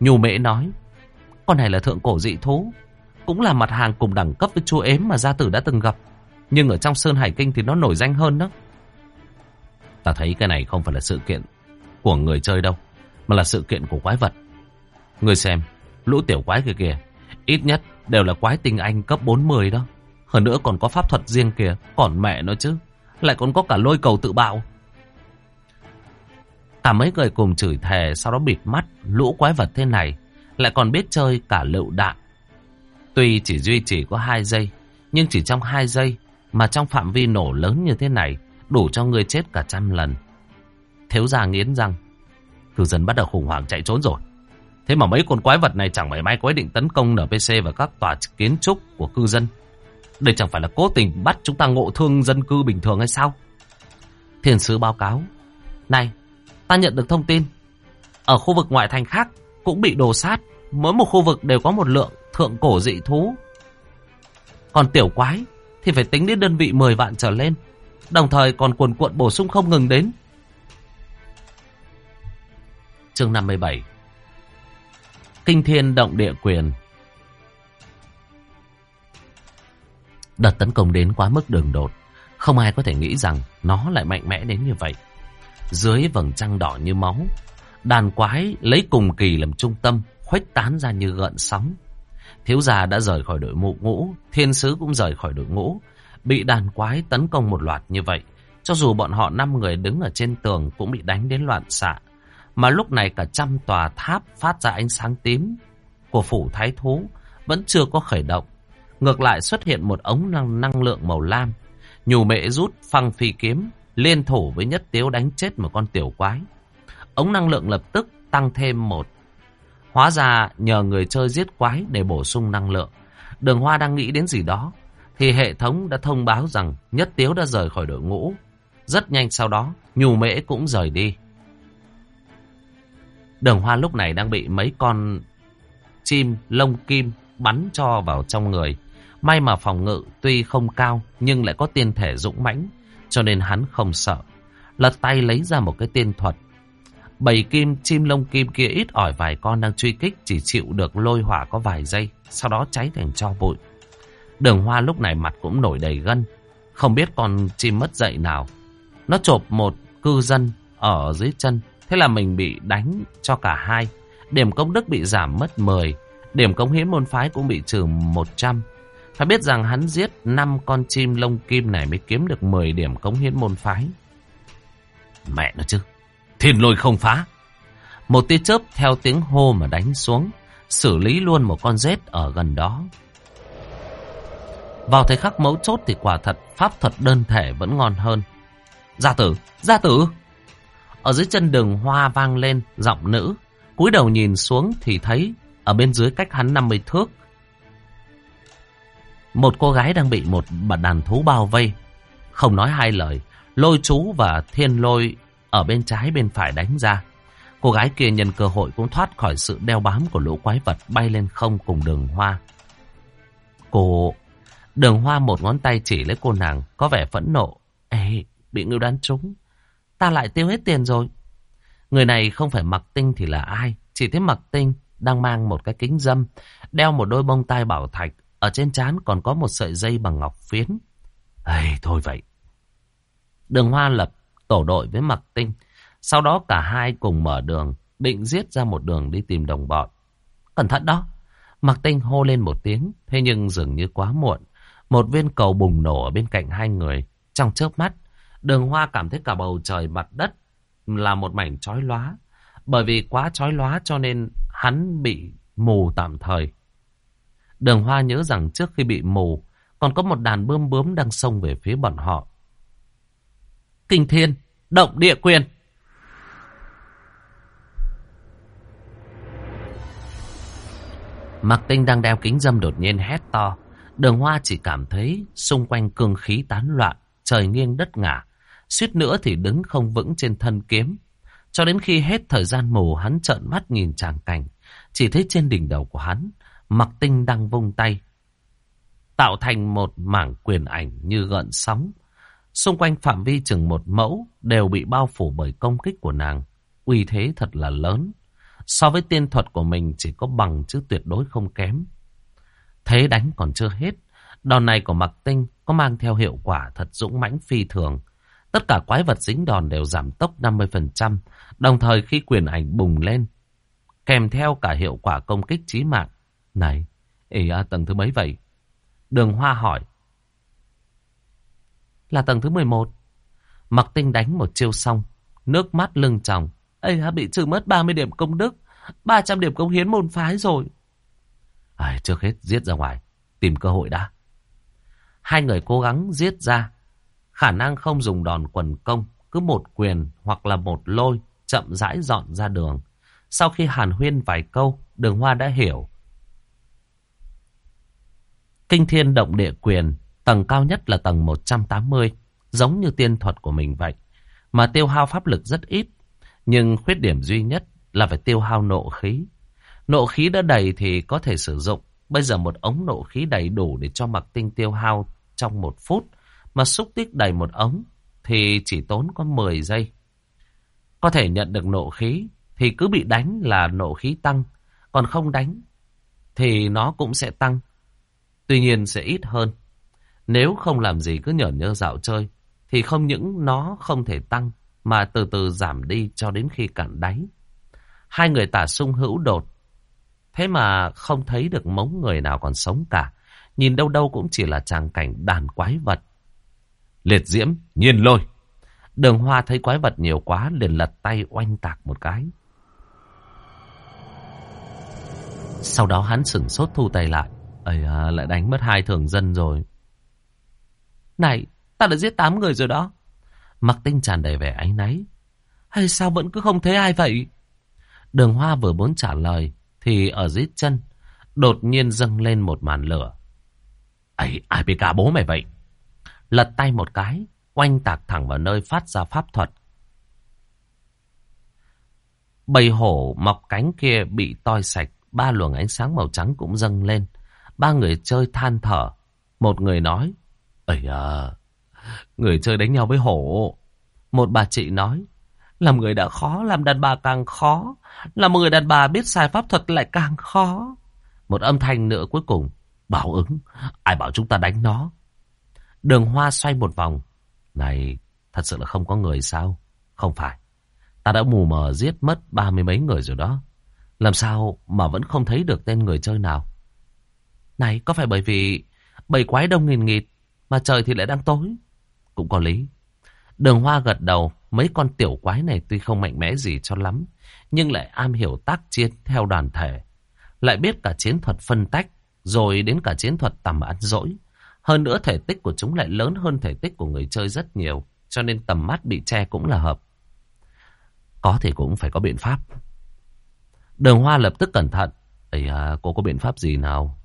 Nhu mễ nói, con này là thượng cổ dị thú, cũng là mặt hàng cùng đẳng cấp với chu ếm mà gia tử đã từng gặp. Nhưng ở trong Sơn Hải Kinh thì nó nổi danh hơn đó. Ta thấy cái này không phải là sự kiện của người chơi đâu, mà là sự kiện của quái vật. Người xem, lũ tiểu quái kia kìa, ít nhất đều là quái tinh anh cấp 40 đó. Hơn nữa còn có pháp thuật riêng kìa, còn mẹ nó chứ. Lại còn có cả lôi cầu tự bạo. Cả mấy người cùng chửi thề sau đó bịt mắt, lũ quái vật thế này, lại còn biết chơi cả lựu đạn. Tuy chỉ duy trì có 2 giây, nhưng chỉ trong 2 giây mà trong phạm vi nổ lớn như thế này, đủ cho người chết cả trăm lần. Thiếu gia nghiến răng, cư dân bắt đầu khủng hoảng chạy trốn rồi. Thế mà mấy con quái vật này chẳng may may có ý định tấn công NPC và các tòa kiến trúc của cư dân. Đây chẳng phải là cố tình bắt chúng ta ngộ thương dân cư bình thường hay sao? Thiền sứ báo cáo. Này, ta nhận được thông tin. Ở khu vực ngoại thành khác cũng bị đồ sát. Mỗi một khu vực đều có một lượng thượng cổ dị thú. Còn tiểu quái thì phải tính đến đơn vị 10 vạn trở lên. Đồng thời còn cuồn cuộn bổ sung không ngừng đến. Chương 57 Kinh thiên động địa quyền Đợt tấn công đến quá mức đường đột. Không ai có thể nghĩ rằng nó lại mạnh mẽ đến như vậy. Dưới vầng trăng đỏ như máu, đàn quái lấy cùng kỳ làm trung tâm, khuếch tán ra như gợn sóng. Thiếu gia đã rời khỏi đội mụ ngũ, thiên sứ cũng rời khỏi đội ngũ. Bị đàn quái tấn công một loạt như vậy, cho dù bọn họ năm người đứng ở trên tường cũng bị đánh đến loạn xạ. Mà lúc này cả trăm tòa tháp phát ra ánh sáng tím của phủ thái thú vẫn chưa có khởi động. Ngược lại xuất hiện một ống năng, năng lượng màu lam. Nhù mệ rút phăng phi kiếm, liên thủ với nhất tiếu đánh chết một con tiểu quái. Ống năng lượng lập tức tăng thêm một. Hóa ra nhờ người chơi giết quái để bổ sung năng lượng. Đường Hoa đang nghĩ đến gì đó, thì hệ thống đã thông báo rằng nhất tiếu đã rời khỏi đội ngũ. Rất nhanh sau đó, nhù mễ cũng rời đi. Đường Hoa lúc này đang bị mấy con chim lông kim bắn cho vào trong người. May mà phòng ngự tuy không cao, nhưng lại có tiên thể dũng mãnh, cho nên hắn không sợ. Lật tay lấy ra một cái tiên thuật. Bảy kim, chim lông kim kia ít ỏi vài con đang truy kích, chỉ chịu được lôi hỏa có vài giây, sau đó cháy thành cho bụi. Đường hoa lúc này mặt cũng nổi đầy gân. Không biết con chim mất dậy nào. Nó chộp một cư dân ở dưới chân. Thế là mình bị đánh cho cả hai. Điểm công đức bị giảm mất 10. Điểm cống hiến môn phái cũng bị trừ 100. Phải biết rằng hắn giết 5 con chim lông kim này mới kiếm được 10 điểm cống hiến môn phái. Mẹ nó chứ. Thiên lôi không phá. Một tia chớp theo tiếng hô mà đánh xuống. Xử lý luôn một con rết ở gần đó. Vào thời khắc mấu chốt thì quả thật pháp thuật đơn thể vẫn ngon hơn. Gia tử, gia tử. Ở dưới chân đường hoa vang lên giọng nữ. cúi đầu nhìn xuống thì thấy ở bên dưới cách hắn 50 thước. Một cô gái đang bị một đàn thú bao vây. Không nói hai lời, lôi chú và thiên lôi ở bên trái bên phải đánh ra. Cô gái kia nhân cơ hội cũng thoát khỏi sự đeo bám của lũ quái vật bay lên không cùng đường hoa. Cô... Đường hoa một ngón tay chỉ lấy cô nàng, có vẻ phẫn nộ. Ê, bị ngưu đoán trúng. Ta lại tiêu hết tiền rồi. Người này không phải mặc tinh thì là ai. Chỉ thấy mặc tinh đang mang một cái kính dâm, đeo một đôi bông tai bảo thạch, ở trên trán còn có một sợi dây bằng ngọc phiến. Ây, thôi vậy. Đường Hoa lập tổ đội với Mặc Tinh, sau đó cả hai cùng mở đường, định giết ra một đường đi tìm đồng bọn. Cẩn thận đó! Mặc Tinh hô lên một tiếng, thế nhưng dường như quá muộn. Một viên cầu bùng nổ ở bên cạnh hai người. Trong chớp mắt, đường Hoa cảm thấy cả bầu trời mặt đất là một mảnh chói lóa. Bởi vì quá chói lóa cho nên hắn bị mù tạm thời. Đường Hoa nhớ rằng trước khi bị mù, còn có một đàn bươm bướm đang xông về phía bọn họ. Kinh thiên, động địa quyền. Mạc Tinh đang đeo kính dâm đột nhiên hét to. Đường Hoa chỉ cảm thấy xung quanh cương khí tán loạn, trời nghiêng đất ngả. Suýt nữa thì đứng không vững trên thân kiếm. Cho đến khi hết thời gian mù hắn trợn mắt nhìn tràng cảnh. Chỉ thấy trên đỉnh đầu của hắn, Mặc tinh đang vung tay. Tạo thành một mảng quyền ảnh như gợn sóng. Xung quanh phạm vi chừng một mẫu đều bị bao phủ bởi công kích của nàng. Uy thế thật là lớn. So với tiên thuật của mình chỉ có bằng chứ tuyệt đối không kém. Thế đánh còn chưa hết. Đòn này của mặc tinh có mang theo hiệu quả thật dũng mãnh phi thường. Tất cả quái vật dính đòn đều giảm tốc 50%. Đồng thời khi quyền ảnh bùng lên, kèm theo cả hiệu quả công kích chí mạng. Này, ê à, tầng thứ mấy vậy? Đường Hoa hỏi. Là tầng thứ 11. Mặc tinh đánh một chiêu xong, nước mắt lưng tròng. Ây hả à, bị trừ mất 30 điểm công đức, 300 điểm công hiến môn phái rồi. À, trước hết giết ra ngoài, tìm cơ hội đã. Hai người cố gắng giết ra. Khả năng không dùng đòn quần công, cứ một quyền hoặc là một lôi, chậm rãi dọn ra đường. Sau khi hàn huyên vài câu, đường hoa đã hiểu Kinh thiên động địa quyền, tầng cao nhất là tầng 180, giống như tiên thuật của mình vậy. Mà tiêu hao pháp lực rất ít, nhưng khuyết điểm duy nhất là phải tiêu hao nộ khí. Nộ khí đã đầy thì có thể sử dụng. Bây giờ một ống nộ khí đầy đủ để cho mặc tinh tiêu hao trong một phút. Mà xúc tích đầy một ống thì chỉ tốn có 10 giây. Có thể nhận được nộ khí thì cứ bị đánh là nộ khí tăng. Còn không đánh thì nó cũng sẽ tăng. Tuy nhiên sẽ ít hơn. Nếu không làm gì cứ nhởn nhơ dạo chơi, thì không những nó không thể tăng, mà từ từ giảm đi cho đến khi cạn đáy. Hai người tả sung hữu đột, thế mà không thấy được mống người nào còn sống cả. Nhìn đâu đâu cũng chỉ là tràng cảnh đàn quái vật. Liệt diễm, nhiên lôi. Đường hoa thấy quái vật nhiều quá, liền lật tay oanh tạc một cái. Sau đó hắn sửng sốt thu tay lại. Ây à, lại đánh mất hai thường dân rồi. Này, ta đã giết tám người rồi đó. Mặc tinh tràn đầy vẻ áy náy. Hay sao vẫn cứ không thấy ai vậy? Đường hoa vừa muốn trả lời, thì ở dưới chân, đột nhiên dâng lên một màn lửa. Ấy, ai bị cả bố mày vậy? Lật tay một cái, oanh tạc thẳng vào nơi phát ra pháp thuật. Bầy hổ mọc cánh kia bị toi sạch, ba luồng ánh sáng màu trắng cũng dâng lên. Ba người chơi than thở. Một người nói, Ây à, người chơi đánh nhau với hổ. Một bà chị nói, làm người đã khó, làm đàn bà càng khó. Làm người đàn bà biết sai pháp thuật lại càng khó. Một âm thanh nữa cuối cùng, bảo ứng, ai bảo chúng ta đánh nó. Đường hoa xoay một vòng. Này, thật sự là không có người sao? Không phải. Ta đã mù mờ giết mất ba mươi mấy người rồi đó. Làm sao mà vẫn không thấy được tên người chơi nào? Này, có phải bởi vì bầy quái đông nghìn nghịt mà trời thì lại đang tối? Cũng có lý. Đường hoa gật đầu, mấy con tiểu quái này tuy không mạnh mẽ gì cho lắm, nhưng lại am hiểu tác chiến theo đoàn thể. Lại biết cả chiến thuật phân tách, rồi đến cả chiến thuật tầm ăn dỗi. Hơn nữa thể tích của chúng lại lớn hơn thể tích của người chơi rất nhiều, cho nên tầm mắt bị che cũng là hợp. Có thể cũng phải có biện pháp. Đường Hoa lập tức cẩn thận. Ây à, cô có biện pháp gì nào?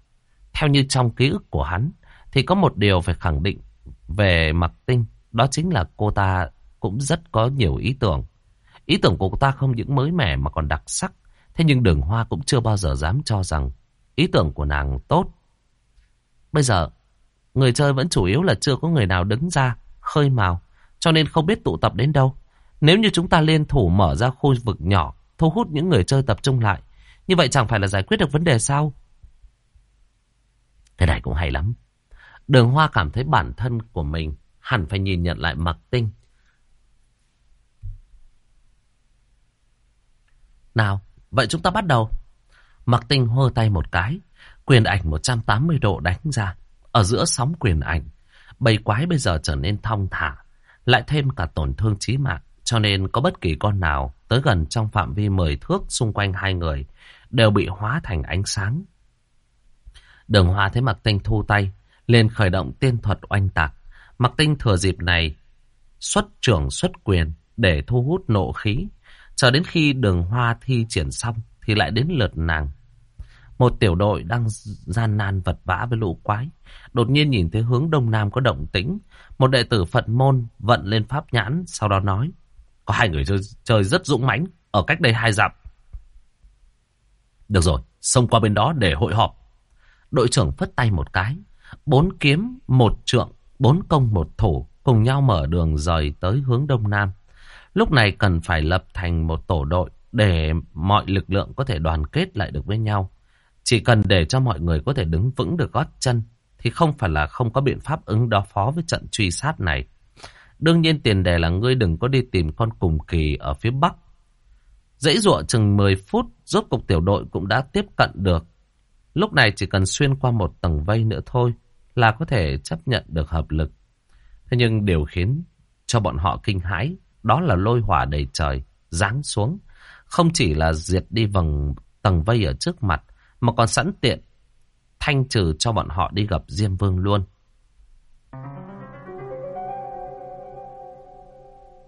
Theo như trong ký ức của hắn, thì có một điều phải khẳng định về mặc tinh. Đó chính là cô ta cũng rất có nhiều ý tưởng. Ý tưởng của cô ta không những mới mẻ mà còn đặc sắc. Thế nhưng đường hoa cũng chưa bao giờ dám cho rằng ý tưởng của nàng tốt. Bây giờ, người chơi vẫn chủ yếu là chưa có người nào đứng ra, khơi mào. Cho nên không biết tụ tập đến đâu. Nếu như chúng ta liên thủ mở ra khu vực nhỏ, thu hút những người chơi tập trung lại. Như vậy chẳng phải là giải quyết được vấn đề sao? Cái này cũng hay lắm. Đường Hoa cảm thấy bản thân của mình hẳn phải nhìn nhận lại mặc tinh. Nào, vậy chúng ta bắt đầu. Mặc tinh hơ tay một cái, quyền ảnh 180 độ đánh ra. Ở giữa sóng quyền ảnh, bầy quái bây giờ trở nên thong thả, lại thêm cả tổn thương chí mạng. Cho nên có bất kỳ con nào tới gần trong phạm vi 10 thước xung quanh hai người đều bị hóa thành ánh sáng. Đường Hoa thấy Mặc Tinh thu tay, liền khởi động tiên thuật oanh tạc. Mặc Tinh thừa dịp này xuất trưởng xuất quyền để thu hút nộ khí. Chờ đến khi đường Hoa thi triển xong thì lại đến lượt nàng. Một tiểu đội đang gian nan vật vã với lũ quái. Đột nhiên nhìn thấy hướng đông nam có động tĩnh. Một đệ tử Phật môn vận lên pháp nhãn, sau đó nói. Có hai người chơi, chơi rất dũng mãnh ở cách đây hai dặm. Được rồi, xông qua bên đó để hội họp. Đội trưởng phất tay một cái. Bốn kiếm, một trượng, bốn công một thủ cùng nhau mở đường rời tới hướng đông nam. Lúc này cần phải lập thành một tổ đội để mọi lực lượng có thể đoàn kết lại được với nhau. Chỉ cần để cho mọi người có thể đứng vững được gót chân thì không phải là không có biện pháp ứng đối phó với trận truy sát này. Đương nhiên tiền đề là ngươi đừng có đi tìm con cùng kỳ ở phía bắc. Dãy ruộng chừng 10 phút, rốt cục tiểu đội cũng đã tiếp cận được. Lúc này chỉ cần xuyên qua một tầng vây nữa thôi là có thể chấp nhận được hợp lực. Thế nhưng điều khiến cho bọn họ kinh hãi đó là lôi hỏa đầy trời, giáng xuống. Không chỉ là diệt đi vầng tầng vây ở trước mặt, mà còn sẵn tiện thanh trừ cho bọn họ đi gặp Diêm Vương luôn.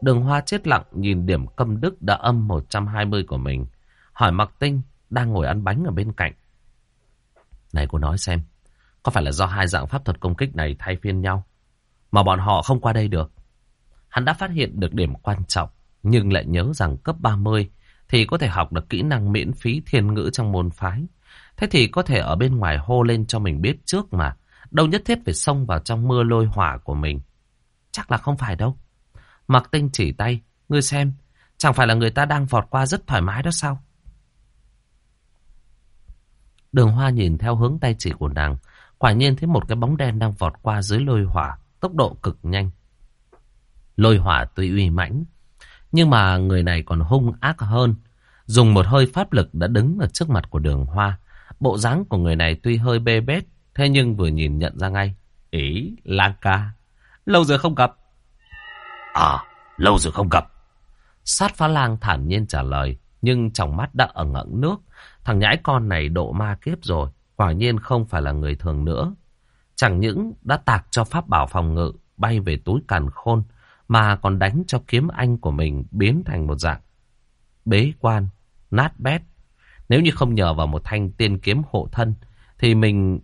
Đường hoa chết lặng nhìn điểm câm đức đã âm 120 của mình. Hỏi Mặc Tinh đang ngồi ăn bánh ở bên cạnh. Này cô nói xem, có phải là do hai dạng pháp thuật công kích này thay phiên nhau mà bọn họ không qua đây được? Hắn đã phát hiện được điểm quan trọng nhưng lại nhớ rằng cấp 30 thì có thể học được kỹ năng miễn phí thiên ngữ trong môn phái. Thế thì có thể ở bên ngoài hô lên cho mình biết trước mà. Đâu nhất thiết phải xông vào trong mưa lôi hỏa của mình. Chắc là không phải đâu. Mặc tinh chỉ tay, ngươi xem, chẳng phải là người ta đang vọt qua rất thoải mái đó sao? Đường hoa nhìn theo hướng tay chỉ của nàng, Quả nhiên thấy một cái bóng đen đang vọt qua dưới lôi hỏa, tốc độ cực nhanh. Lôi hỏa tuy uy mãnh, nhưng mà người này còn hung ác hơn. Dùng một hơi pháp lực đã đứng ở trước mặt của đường hoa. Bộ dáng của người này tuy hơi bê bết, thế nhưng vừa nhìn nhận ra ngay. Ý, lang ca. Lâu rồi không gặp. À, lâu rồi không gặp. Sát phá lang thản nhiên trả lời, nhưng trong mắt đã ẩn ẩn nước. Thằng nhãi con này độ ma kiếp rồi, quả nhiên không phải là người thường nữa. Chẳng những đã tạc cho pháp bảo phòng ngự bay về túi càn khôn, mà còn đánh cho kiếm anh của mình biến thành một dạng bế quan, nát bét. Nếu như không nhờ vào một thanh tiên kiếm hộ thân, thì mình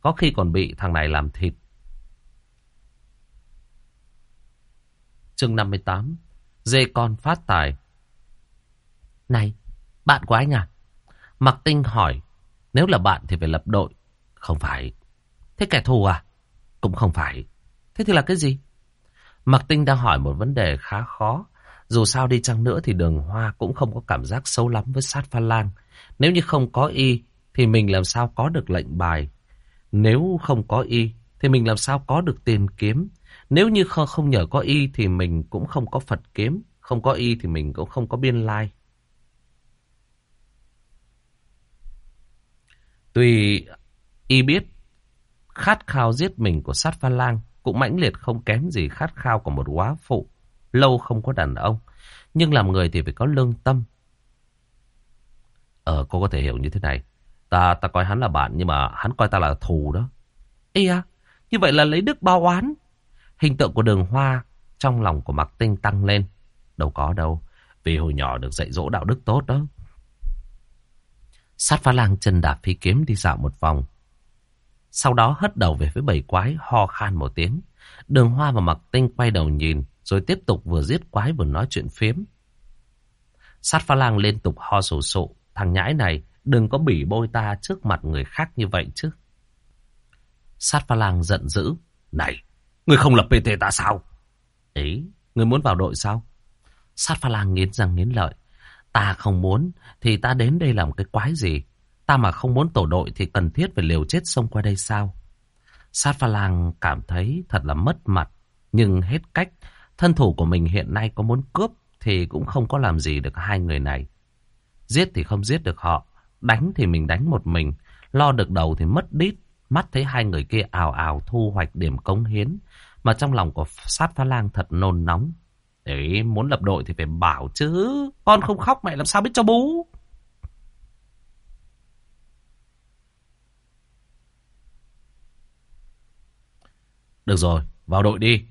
có khi còn bị thằng này làm thịt. Chương 58 Dê con phát tài Này, bạn của anh à? Mặc tinh hỏi Nếu là bạn thì phải lập đội Không phải Thế kẻ thù à? Cũng không phải Thế thì là cái gì? Mặc tinh đang hỏi một vấn đề khá khó Dù sao đi chăng nữa thì đường hoa cũng không có cảm giác xấu lắm với sát pha lang Nếu như không có y Thì mình làm sao có được lệnh bài Nếu không có y Thì mình làm sao có được tiền kiếm nếu như không, không nhờ có y thì mình cũng không có Phật kiếm. Không có y thì mình cũng không có biên lai. Tuy y biết khát khao giết mình của sát pha lang cũng mãnh liệt không kém gì khát khao của một quá phụ. Lâu không có đàn ông. Nhưng làm người thì phải có lương tâm. Ờ, cô có thể hiểu như thế này. Ta ta coi hắn là bạn nhưng mà hắn coi ta là thù đó. Ê à, như vậy là lấy đức bao oán. Hình tượng của đường hoa trong lòng của Mạc Tinh tăng lên. Đâu có đâu, vì hồi nhỏ được dạy dỗ đạo đức tốt đó. Sát phá lang chân đạp phi kiếm đi dạo một vòng. Sau đó hất đầu về phía bầy quái, ho khan một tiếng. Đường hoa và Mặc Tinh quay đầu nhìn, rồi tiếp tục vừa giết quái vừa nói chuyện phiếm. Sát phá lang liên tục ho sổ sụ, Thằng nhãi này đừng có bỉ bôi ta trước mặt người khác như vậy chứ. Sát phá lang giận dữ. Này, Người không lập PT ta sao? Ấy, người muốn vào đội sao? Sát pha lang nghiến răng nghiến lợi. Ta không muốn, thì ta đến đây làm cái quái gì? Ta mà không muốn tổ đội thì cần thiết phải liều chết xông qua đây sao? Sát pha lang cảm thấy thật là mất mặt. Nhưng hết cách, thân thủ của mình hiện nay có muốn cướp thì cũng không có làm gì được hai người này. Giết thì không giết được họ, đánh thì mình đánh một mình, lo được đầu thì mất đít. Mắt thấy hai người kia ào ào thu hoạch điểm cống hiến. Mà trong lòng của sát phá lang thật nôn nóng. Đấy, muốn lập đội thì phải bảo chứ. Con không khóc mẹ làm sao biết cho bú. Được rồi, vào đội đi.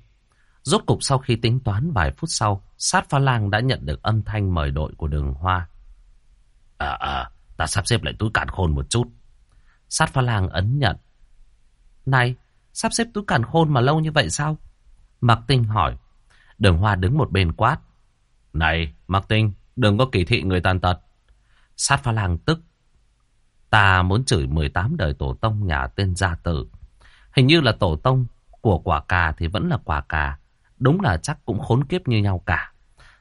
Rốt cục sau khi tính toán vài phút sau, sát pha lang đã nhận được âm thanh mời đội của đường hoa. À à, ta sắp xếp lại túi cản khôn một chút. Sát pha lang ấn nhận. Này, sắp xếp túi càn khôn mà lâu như vậy sao? Mạc Tinh hỏi. Đường Hoa đứng một bên quát. Này, Mạc Tinh, đừng có kỳ thị người tàn tật. Sát pha lang tức. Ta muốn chửi 18 đời tổ tông nhà tên gia tử. Hình như là tổ tông của quả cà thì vẫn là quả cà. Đúng là chắc cũng khốn kiếp như nhau cả.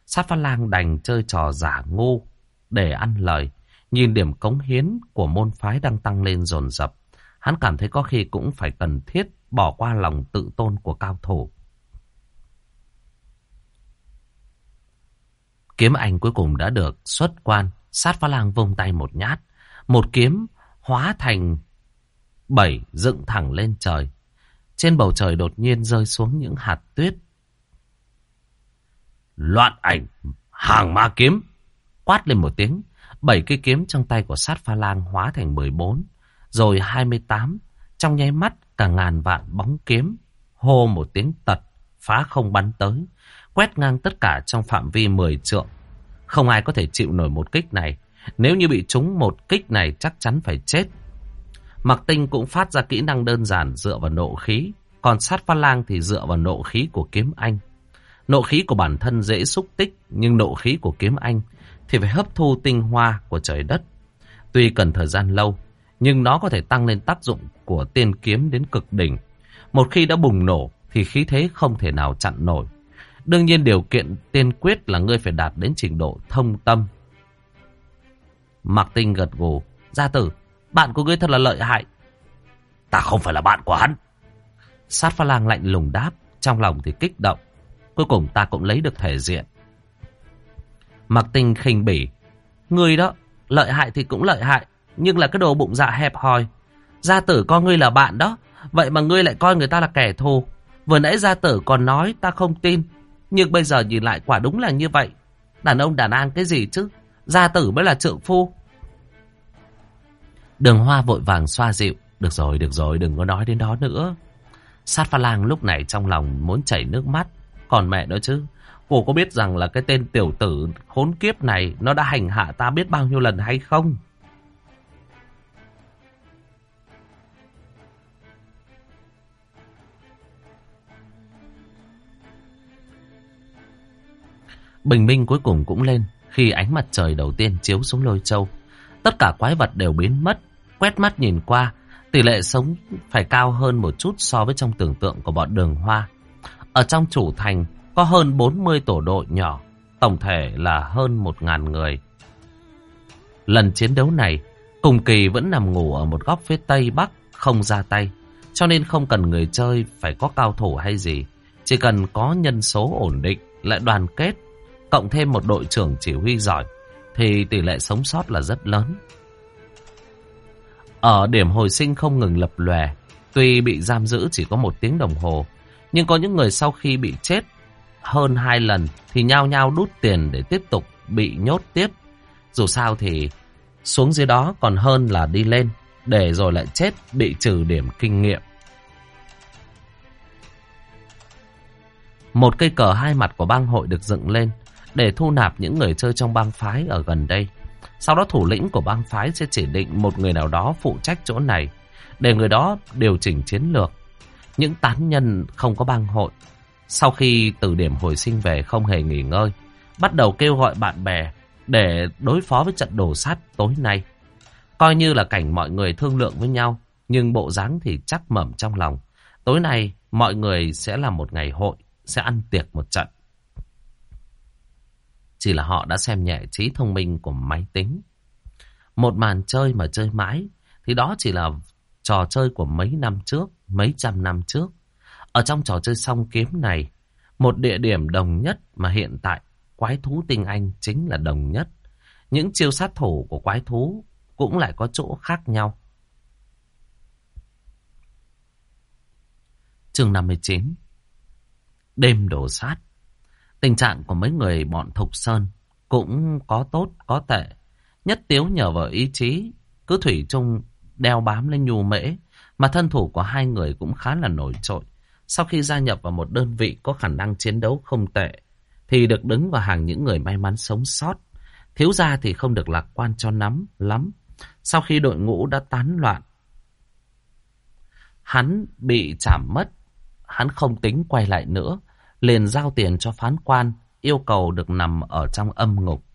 Sát pha lang đành chơi trò giả ngu để ăn lời. Nhìn điểm cống hiến của môn phái đang tăng lên dồn dập. Hắn cảm thấy có khi cũng phải cần thiết bỏ qua lòng tự tôn của cao thủ. Kiếm ảnh cuối cùng đã được xuất quan, sát phá lang vung tay một nhát. Một kiếm hóa thành bảy dựng thẳng lên trời. Trên bầu trời đột nhiên rơi xuống những hạt tuyết. Loạn ảnh, hàng ma kiếm. Quát lên một tiếng, bảy cây kiếm trong tay của sát pha lang hóa thành 14 rồi 28, trong nháy mắt cả ngàn vạn bóng kiếm, hô một tiếng tật, phá không bắn tới, quét ngang tất cả trong phạm vi 10 trượng. Không ai có thể chịu nổi một kích này, nếu như bị trúng một kích này chắc chắn phải chết. Mặc tinh cũng phát ra kỹ năng đơn giản dựa vào nộ khí, còn sát pha lang thì dựa vào nộ khí của kiếm anh. Nộ khí của bản thân dễ xúc tích, nhưng nộ khí của kiếm anh thì phải hấp thu tinh hoa của trời đất. Tuy cần thời gian lâu, nhưng nó có thể tăng lên tác dụng của tiên kiếm đến cực đỉnh. Một khi đã bùng nổ thì khí thế không thể nào chặn nổi. Đương nhiên điều kiện tiên quyết là ngươi phải đạt đến trình độ thông tâm. Mạc Tinh gật gù, gia tử, bạn của ngươi thật là lợi hại. Ta không phải là bạn của hắn. Sát pha lang lạnh lùng đáp, trong lòng thì kích động. Cuối cùng ta cũng lấy được thể diện. Mặc Tinh khinh bỉ. Người đó, lợi hại thì cũng lợi hại, nhưng là cái đồ bụng dạ hẹp hòi. Gia tử coi ngươi là bạn đó, vậy mà ngươi lại coi người ta là kẻ thù. Vừa nãy gia tử còn nói ta không tin, nhưng bây giờ nhìn lại quả đúng là như vậy. Đàn ông đàn an cái gì chứ, gia tử mới là trượng phu. Đường hoa vội vàng xoa dịu. Được rồi, được rồi, đừng có nói đến đó nữa. Sát pha lang lúc này trong lòng muốn chảy nước mắt. Còn mẹ nữa chứ. Cô có biết rằng là cái tên tiểu tử khốn kiếp này nó đã hành hạ ta biết bao nhiêu lần hay không? Bình minh cuối cùng cũng lên khi ánh mặt trời đầu tiên chiếu xuống lôi châu. Tất cả quái vật đều biến mất. Quét mắt nhìn qua, tỷ lệ sống phải cao hơn một chút so với trong tưởng tượng của bọn đường hoa. Ở trong chủ thành có hơn 40 tổ đội nhỏ, tổng thể là hơn 1.000 người. Lần chiến đấu này, cùng kỳ vẫn nằm ngủ ở một góc phía tây bắc, không ra tay. Cho nên không cần người chơi phải có cao thủ hay gì. Chỉ cần có nhân số ổn định, lại đoàn kết, cộng thêm một đội trưởng chỉ huy giỏi, thì tỷ lệ sống sót là rất lớn. Ở điểm hồi sinh không ngừng lập lòe, tuy bị giam giữ chỉ có một tiếng đồng hồ, nhưng có những người sau khi bị chết hơn hai lần thì nhao nhao đút tiền để tiếp tục bị nhốt tiếp. Dù sao thì xuống dưới đó còn hơn là đi lên, để rồi lại chết bị trừ điểm kinh nghiệm. Một cây cờ hai mặt của bang hội được dựng lên để thu nạp những người chơi trong bang phái ở gần đây. Sau đó thủ lĩnh của bang phái sẽ chỉ định một người nào đó phụ trách chỗ này, để người đó điều chỉnh chiến lược. Những tán nhân không có bang hội, sau khi từ điểm hồi sinh về không hề nghỉ ngơi, bắt đầu kêu gọi bạn bè để đối phó với trận đổ sát tối nay. Coi như là cảnh mọi người thương lượng với nhau, nhưng bộ dáng thì chắc mẩm trong lòng. Tối nay mọi người sẽ là một ngày hội, sẽ ăn tiệc một trận. Chỉ là họ đã xem nhẹ trí thông minh của máy tính. Một màn chơi mà chơi mãi thì đó chỉ là trò chơi của mấy năm trước, mấy trăm năm trước. Ở trong trò chơi song kiếm này, một địa điểm đồng nhất mà hiện tại quái thú tinh anh chính là đồng nhất. Những chiêu sát thủ của quái thú cũng lại có chỗ khác nhau. Chương 59 Đêm đổ sát Tình trạng của mấy người bọn Thục Sơn cũng có tốt, có tệ. Nhất Tiếu nhờ vào ý chí, cứ thủy chung đeo bám lên nhu mễ, mà thân thủ của hai người cũng khá là nổi trội. Sau khi gia nhập vào một đơn vị có khả năng chiến đấu không tệ, thì được đứng vào hàng những người may mắn sống sót. Thiếu gia thì không được lạc quan cho nắm lắm. Sau khi đội ngũ đã tán loạn, hắn bị chạm mất. Hắn không tính quay lại nữa, liền giao tiền cho phán quan, yêu cầu được nằm ở trong âm ngục.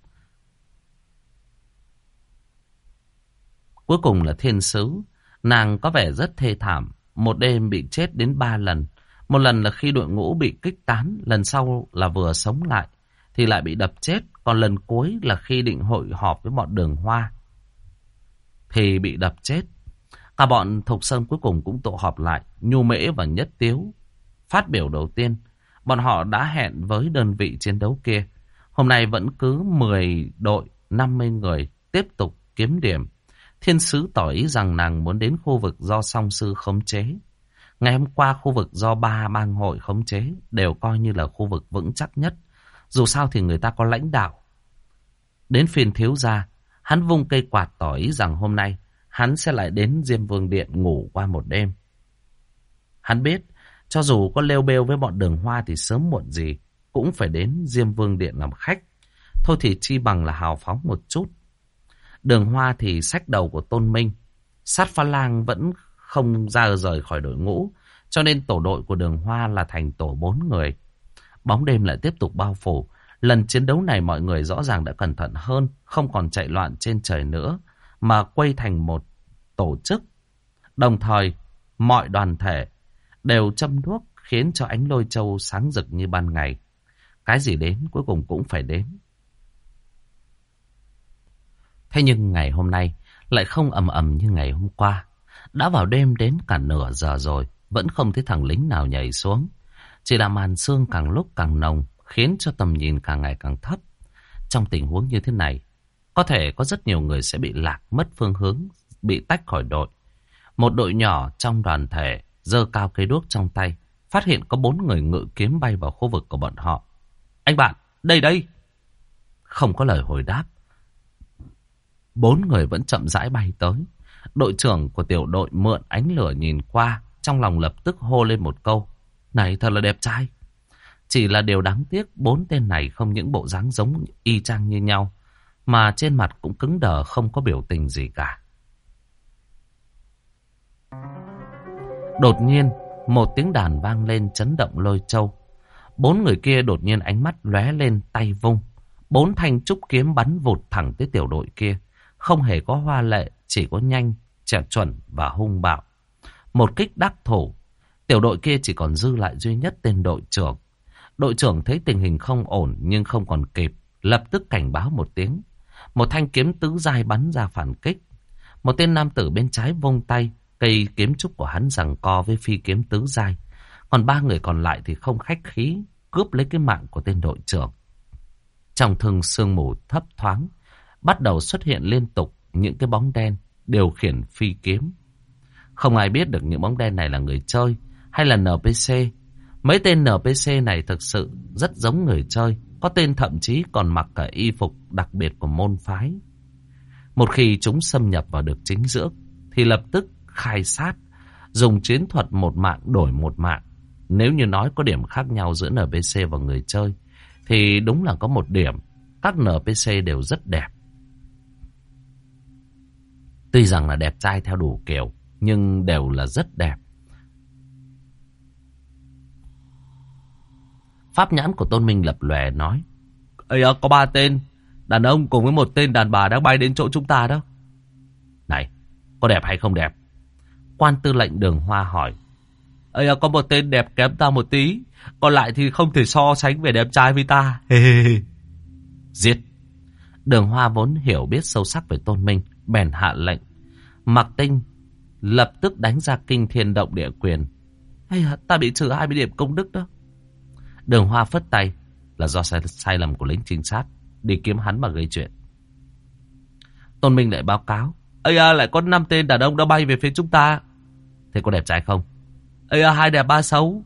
Cuối cùng là thiên sứ, nàng có vẻ rất thê thảm, một đêm bị chết đến ba lần. Một lần là khi đội ngũ bị kích tán, lần sau là vừa sống lại, thì lại bị đập chết. Còn lần cuối là khi định hội họp với bọn đường hoa, thì bị đập chết. Cả bọn Thục Sơn cuối cùng cũng tụ họp lại, Nhu Mễ và Nhất Tiếu. Phát biểu đầu tiên, bọn họ đã hẹn với đơn vị chiến đấu kia. Hôm nay vẫn cứ 10 đội, 50 người tiếp tục kiếm điểm. Thiên sứ tỏ ý rằng nàng muốn đến khu vực do song sư khống chế. Ngày hôm qua khu vực do ba bang hội khống chế đều coi như là khu vực vững chắc nhất. Dù sao thì người ta có lãnh đạo. Đến phiên thiếu gia, hắn vung cây quạt tỏ ý rằng hôm nay hắn sẽ lại đến Diêm Vương Điện ngủ qua một đêm. Hắn biết, cho dù có lêu bêu với bọn đường hoa thì sớm muộn gì cũng phải đến Diêm Vương Điện làm khách. Thôi thì chi bằng là hào phóng một chút. Đường hoa thì sách đầu của Tôn Minh. Sát pha lang vẫn không ra rời khỏi đội ngũ. Cho nên tổ đội của đường hoa là thành tổ bốn người. Bóng đêm lại tiếp tục bao phủ. Lần chiến đấu này mọi người rõ ràng đã cẩn thận hơn. Không còn chạy loạn trên trời nữa. Mà quay thành một tổ chức. Đồng thời, mọi đoàn thể đều châm đuốc khiến cho ánh lôi châu sáng rực như ban ngày. Cái gì đến cuối cùng cũng phải đến. Thế nhưng ngày hôm nay lại không ầm ầm như ngày hôm qua. đã vào đêm đến cả nửa giờ rồi, vẫn không thấy thằng lính nào nhảy xuống. Chỉ là màn sương càng lúc càng nồng, khiến cho tầm nhìn càng ngày càng thấp. Trong tình huống như thế này, có thể có rất nhiều người sẽ bị lạc mất phương hướng, bị tách khỏi đội. Một đội nhỏ trong đoàn thể giơ cao cây đuốc trong tay, phát hiện có bốn người ngự kiếm bay vào khu vực của bọn họ. Anh bạn, đây đây! Không có lời hồi đáp. Bốn người vẫn chậm rãi bay tới. Đội trưởng của tiểu đội mượn ánh lửa nhìn qua, trong lòng lập tức hô lên một câu. Này thật là đẹp trai. Chỉ là điều đáng tiếc, bốn tên này không những bộ dáng giống y chang như nhau, mà trên mặt cũng cứng đờ không có biểu tình gì cả. Đột nhiên, một tiếng đàn vang lên chấn động lôi châu. Bốn người kia đột nhiên ánh mắt lóe lên tay vung. Bốn thanh trúc kiếm bắn vụt thẳng tới tiểu đội kia. Không hề có hoa lệ, chỉ có nhanh, trẻ chuẩn và hung bạo. Một kích đắc thủ, tiểu đội kia chỉ còn dư lại duy nhất tên đội trưởng. Đội trưởng thấy tình hình không ổn nhưng không còn kịp, lập tức cảnh báo một tiếng. Một thanh kiếm tứ dài bắn ra phản kích. Một tên nam tử bên trái vung tay, cây kiếm trúc của hắn rằng co với phi kiếm tứ dài. Còn ba người còn lại thì không khách khí, cướp lấy cái mạng của tên đội trưởng. Trong thương sương mù thấp thoáng, bắt đầu xuất hiện liên tục những cái bóng đen điều khiển phi kiếm. Không ai biết được những bóng đen này là người chơi hay là NPC. Mấy tên NPC này thực sự rất giống người chơi, có tên thậm chí còn mặc cả y phục đặc biệt của môn phái. Một khi chúng xâm nhập vào được chính giữa, thì lập tức khai sát, dùng chiến thuật một mạng đổi một mạng. Nếu như nói có điểm khác nhau giữa NPC và người chơi, thì đúng là có một điểm, các NPC đều rất đẹp. Tuy rằng là đẹp trai theo đủ kiểu, nhưng đều là rất đẹp. Pháp nhãn của Tôn Minh lập lòe nói. Ây à, có ba tên, đàn ông cùng với một tên đàn bà đang bay đến chỗ chúng ta đó. Này, có đẹp hay không đẹp? Quan tư lệnh đường hoa hỏi. Ây à, có một tên đẹp kém ta một tí, còn lại thì không thể so sánh về đẹp trai với ta. Giết. Đường hoa vốn hiểu biết sâu sắc về Tôn Minh, bèn hạ lệnh. Mặc tinh lập tức đánh ra kinh thiên động địa quyền. "ây à, ta bị trừ 20 điểm công đức đó. Đường hoa phất tay là do sai, sai lầm của lính trinh sát. Đi kiếm hắn mà gây chuyện. Tôn Minh lại báo cáo. Ây à, lại có 5 tên đàn ông đã bay về phía chúng ta. Thế có đẹp trai không? Ê à, hai đẹp ba xấu.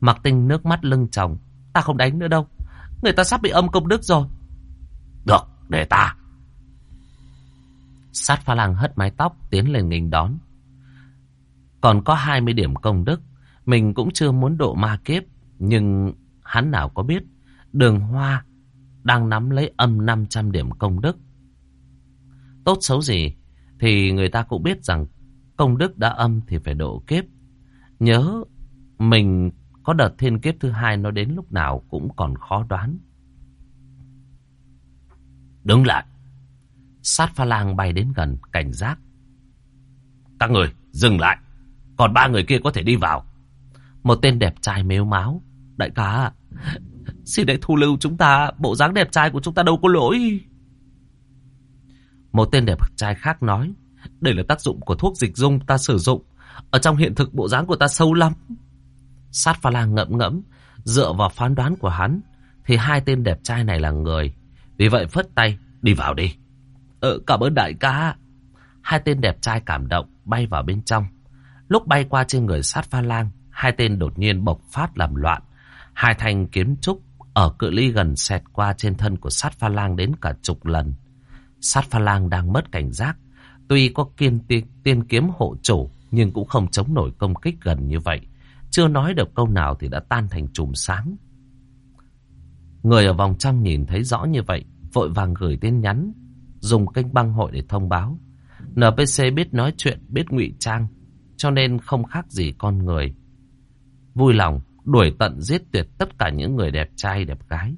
Mặc tinh nước mắt lưng chồng, Ta không đánh nữa đâu. Người ta sắp bị âm công đức rồi. Được, để ta. Sát pha lang hất mái tóc tiến lên nghênh đón. Còn có 20 điểm công đức. Mình cũng chưa muốn độ ma kiếp. Nhưng hắn nào có biết. Đường hoa đang nắm lấy âm 500 điểm công đức. Tốt xấu gì thì người ta cũng biết rằng công đức đã âm thì phải độ kiếp. Nhớ mình có đợt thiên kiếp thứ hai nó đến lúc nào cũng còn khó đoán. Đứng lại. Sát pha lang bay đến gần, cảnh giác. Các người, dừng lại. Còn ba người kia có thể đi vào. Một tên đẹp trai mếu máu. Đại ca, *laughs* xin hãy thu lưu chúng ta. Bộ dáng đẹp trai của chúng ta đâu có lỗi. Một tên đẹp trai khác nói. Đây là tác dụng của thuốc dịch dung ta sử dụng. Ở trong hiện thực bộ dáng của ta sâu lắm. Sát pha lang ngậm ngẫm. Dựa vào phán đoán của hắn. Thì hai tên đẹp trai này là người. Vì vậy phất tay. Đi vào đi. Ờ, cảm ơn đại ca. Hai tên đẹp trai cảm động, bay vào bên trong. Lúc bay qua trên người sát pha lang, hai tên đột nhiên bộc phát làm loạn. Hai thanh kiếm trúc ở cự ly gần xẹt qua trên thân của sát pha lang đến cả chục lần. Sát pha lang đang mất cảnh giác. Tuy có kiên tiên, tiên kiếm hộ chủ, nhưng cũng không chống nổi công kích gần như vậy. Chưa nói được câu nào thì đã tan thành chùm sáng. Người ở vòng trong nhìn thấy rõ như vậy, vội vàng gửi tin nhắn dùng kênh băng hội để thông báo. NPC biết nói chuyện, biết ngụy trang, cho nên không khác gì con người. Vui lòng, đuổi tận giết tuyệt tất cả những người đẹp trai, đẹp gái.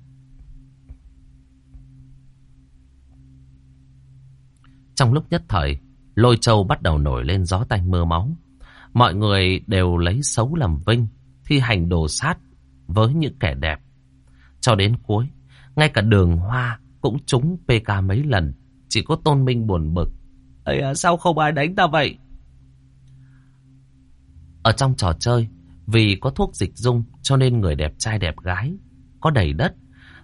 Trong lúc nhất thời, lôi châu bắt đầu nổi lên gió tay mưa máu. Mọi người đều lấy xấu làm vinh, thi hành đồ sát với những kẻ đẹp. Cho đến cuối, ngay cả đường hoa cũng trúng PK mấy lần. Chỉ có tôn minh buồn bực. Ây à, sao không ai đánh ta vậy? Ở trong trò chơi, vì có thuốc dịch dung cho nên người đẹp trai đẹp gái có đầy đất.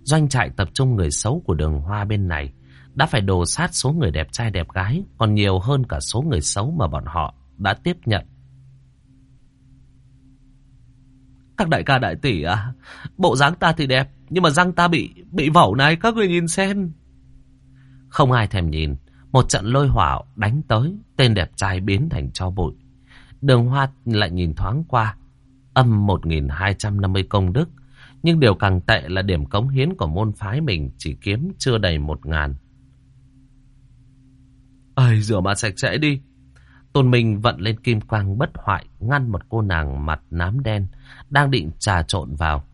Doanh trại tập trung người xấu của đường hoa bên này đã phải đồ sát số người đẹp trai đẹp gái còn nhiều hơn cả số người xấu mà bọn họ đã tiếp nhận. Các đại ca đại tỷ à, bộ dáng ta thì đẹp, nhưng mà răng ta bị bị vẩu này, các người nhìn xem. Không ai thèm nhìn, một trận lôi hỏa đánh tới, tên đẹp trai biến thành cho bụi. Đường hoa lại nhìn thoáng qua, âm 1250 công đức, nhưng điều càng tệ là điểm cống hiến của môn phái mình chỉ kiếm chưa đầy một ngàn. Ây, rửa mặt sạch sẽ đi. Tôn Minh vận lên kim quang bất hoại, ngăn một cô nàng mặt nám đen, đang định trà trộn vào.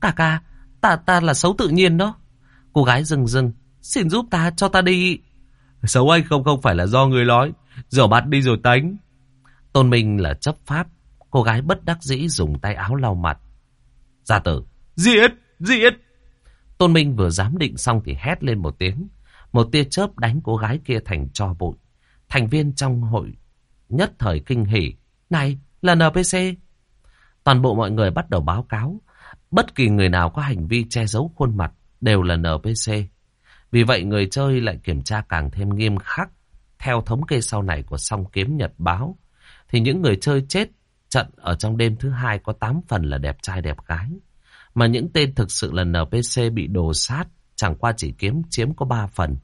Cả ca, ta ta là xấu tự nhiên đó. Cô gái rừng rừng, xin giúp ta, cho ta đi. Xấu anh không không phải là do người nói, rửa mặt đi rồi tánh. Tôn Minh là chấp pháp, cô gái bất đắc dĩ dùng tay áo lau mặt. Gia tử, giết, giết. Tôn Minh vừa dám định xong thì hét lên một tiếng. Một tia chớp đánh cô gái kia thành cho bụi. Thành viên trong hội nhất thời kinh hỉ. Này, là NPC. Toàn bộ mọi người bắt đầu báo cáo. Bất kỳ người nào có hành vi che giấu khuôn mặt đều là NPC. Vì vậy người chơi lại kiểm tra càng thêm nghiêm khắc. Theo thống kê sau này của song kiếm nhật báo, thì những người chơi chết trận ở trong đêm thứ hai có 8 phần là đẹp trai đẹp gái. Mà những tên thực sự là NPC bị đồ sát chẳng qua chỉ kiếm chiếm có 3 phần.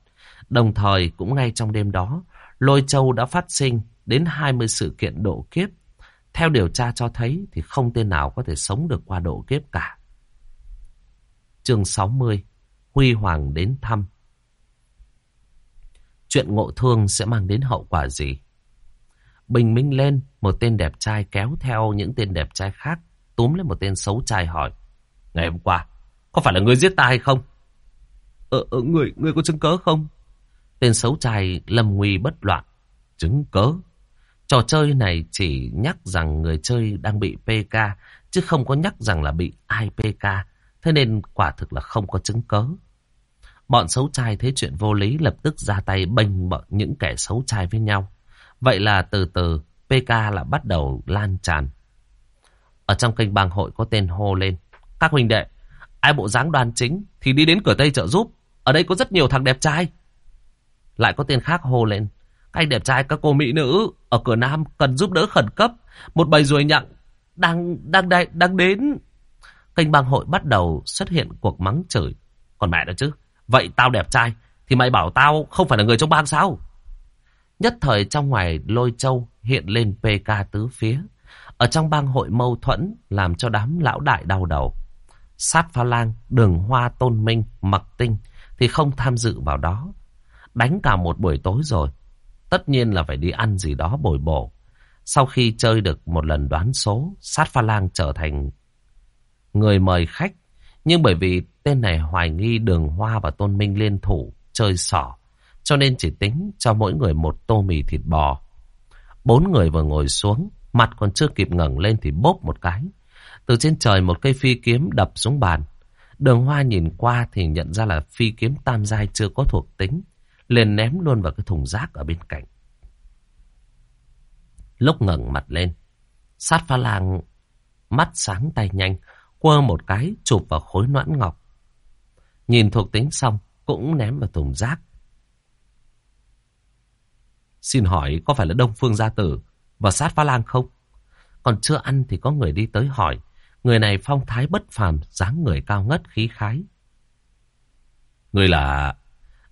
Đồng thời cũng ngay trong đêm đó, Lôi Châu đã phát sinh đến 20 sự kiện độ kiếp. Theo điều tra cho thấy thì không tên nào có thể sống được qua độ kiếp cả. Chương 60 Huy Hoàng đến thăm Chuyện ngộ thương sẽ mang đến hậu quả gì? Bình minh lên, một tên đẹp trai kéo theo những tên đẹp trai khác, túm lấy một tên xấu trai hỏi. Ngày hôm qua, có phải là người giết ta hay không? Ờ, ờ người, người có chứng cớ không? Tên xấu trai lâm nguy bất loạn. Chứng cớ? Trò chơi này chỉ nhắc rằng người chơi đang bị PK, chứ không có nhắc rằng là bị ai PK. Thế nên quả thực là không có chứng cớ. Bọn xấu trai thấy chuyện vô lý lập tức ra tay bênh bọn những kẻ xấu trai với nhau. Vậy là từ từ PK lại bắt đầu lan tràn. Ở trong kênh bang hội có tên hô lên. Các huynh đệ, ai bộ dáng đoan chính thì đi đến cửa Tây trợ giúp. Ở đây có rất nhiều thằng đẹp trai. Lại có tên khác hô lên. Các anh đẹp trai, các cô mỹ nữ ở cửa Nam cần giúp đỡ khẩn cấp. Một bầy ruồi nhặng đang đang đang, đang đến. Kênh bang hội bắt đầu xuất hiện cuộc mắng chửi. Còn mẹ đó chứ. Vậy tao đẹp trai thì mày bảo tao không phải là người trong bang sao? Nhất thời trong ngoài lôi châu hiện lên PK tứ phía. Ở trong bang hội mâu thuẫn làm cho đám lão đại đau đầu. Sát pha lang, đường hoa tôn minh, mặc tinh thì không tham dự vào đó. Đánh cả một buổi tối rồi. Tất nhiên là phải đi ăn gì đó bồi bổ. Sau khi chơi được một lần đoán số, sát pha lang trở thành người mời khách. Nhưng bởi vì tên này hoài nghi đường hoa và tôn minh liên thủ chơi sỏ. Cho nên chỉ tính cho mỗi người một tô mì thịt bò. Bốn người vừa ngồi xuống, mặt còn chưa kịp ngẩng lên thì bốp một cái. Từ trên trời một cây phi kiếm đập xuống bàn. Đường hoa nhìn qua thì nhận ra là phi kiếm tam giai chưa có thuộc tính. Liền ném luôn vào cái thùng rác ở bên cạnh. Lúc ngẩng mặt lên, sát pha lang mắt sáng tay nhanh, quơ một cái chụp vào khối noãn ngọc. Nhìn thuộc tính xong, cũng ném vào thùng rác. Xin hỏi có phải là Đông Phương Gia Tử và sát phá lang không? Còn chưa ăn thì có người đi tới hỏi. Người này phong thái bất phàm, dáng người cao ngất khí khái. Người là...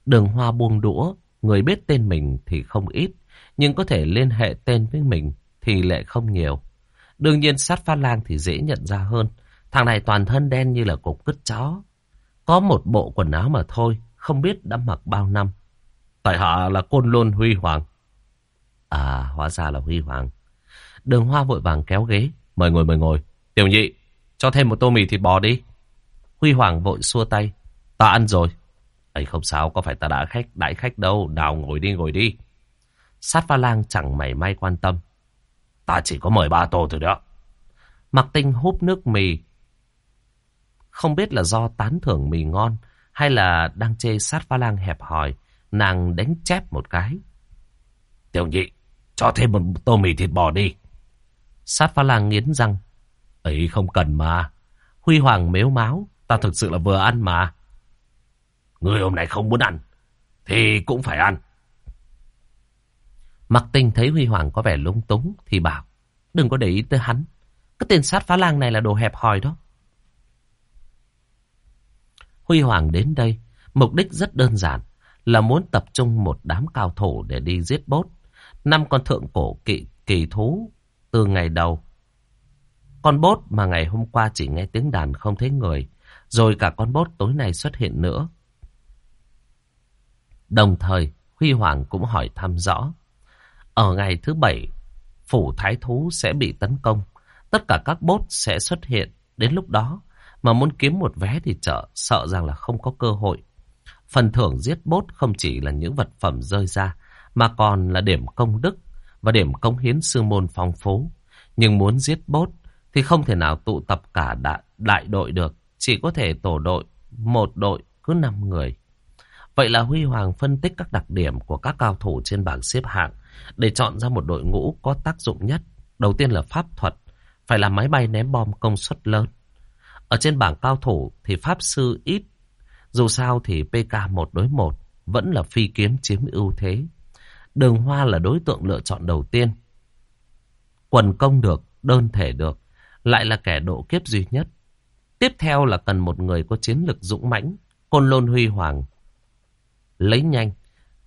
Đường hoa buông đũa, người biết tên mình thì không ít, nhưng có thể liên hệ tên với mình thì lại không nhiều. Đương nhiên sát pha lang thì dễ nhận ra hơn. Thằng này toàn thân đen như là cục cứt chó. Có một bộ quần áo mà thôi, không biết đã mặc bao năm. Tại hạ là Côn Lôn Huy Hoàng. À, hóa ra là Huy Hoàng. Đường Hoa vội vàng kéo ghế. Mời ngồi, mời ngồi. Tiểu nhị, cho thêm một tô mì thịt bò đi. Huy Hoàng vội xua tay. Ta ăn rồi. ấy không sao, có phải ta đã khách, đãi khách đâu. Nào ngồi đi, ngồi đi. Sát pha lang chẳng mảy may quan tâm. Ta chỉ có mời ba tô thôi đó. Mặc tinh húp nước mì. Không biết là do tán thưởng mì ngon hay là đang chê sát pha lang hẹp hòi. Nàng đánh chép một cái. Tiểu nhị, cho thêm một tô mì thịt bò đi. Sát Pha lang nghiến răng. Ấy không cần mà. Huy Hoàng mếu máu. Ta thực sự là vừa ăn mà. Người hôm nay không muốn ăn. Thì cũng phải ăn. Mặc tinh thấy Huy Hoàng có vẻ lung túng. Thì bảo. Đừng có để ý tới hắn. Cái tên sát phá lang này là đồ hẹp hòi đó. Huy Hoàng đến đây. Mục đích rất đơn giản. Là muốn tập trung một đám cao thủ để đi giết bốt. Năm con thượng cổ kỵ kỳ thú từ ngày đầu. Con bốt mà ngày hôm qua chỉ nghe tiếng đàn không thấy người, rồi cả con bốt tối nay xuất hiện nữa. Đồng thời, Huy Hoàng cũng hỏi thăm rõ. Ở ngày thứ bảy, phủ thái thú sẽ bị tấn công. Tất cả các bốt sẽ xuất hiện. Đến lúc đó, mà muốn kiếm một vé thì chợ, sợ rằng là không có cơ hội. Phần thưởng giết bốt không chỉ là những vật phẩm rơi ra, mà còn là điểm công đức và điểm công hiến sư môn phong phú. Nhưng muốn giết bốt thì không thể nào tụ tập cả đại, đại đội được. Chỉ có thể tổ đội, một đội cứ 5 người. Vậy là Huy Hoàng phân tích các đặc điểm của các cao thủ trên bảng xếp hạng để chọn ra một đội ngũ có tác dụng nhất. Đầu tiên là pháp thuật, phải là máy bay ném bom công suất lớn. Ở trên bảng cao thủ thì pháp sư ít, dù sao thì PK một đối một vẫn là phi kiếm chiếm ưu thế. Đường Hoa là đối tượng lựa chọn đầu tiên. Quần công được, đơn thể được, lại là kẻ độ kiếp duy nhất. Tiếp theo là cần một người có chiến lực dũng mãnh, côn lôn huy hoàng. Lấy nhanh,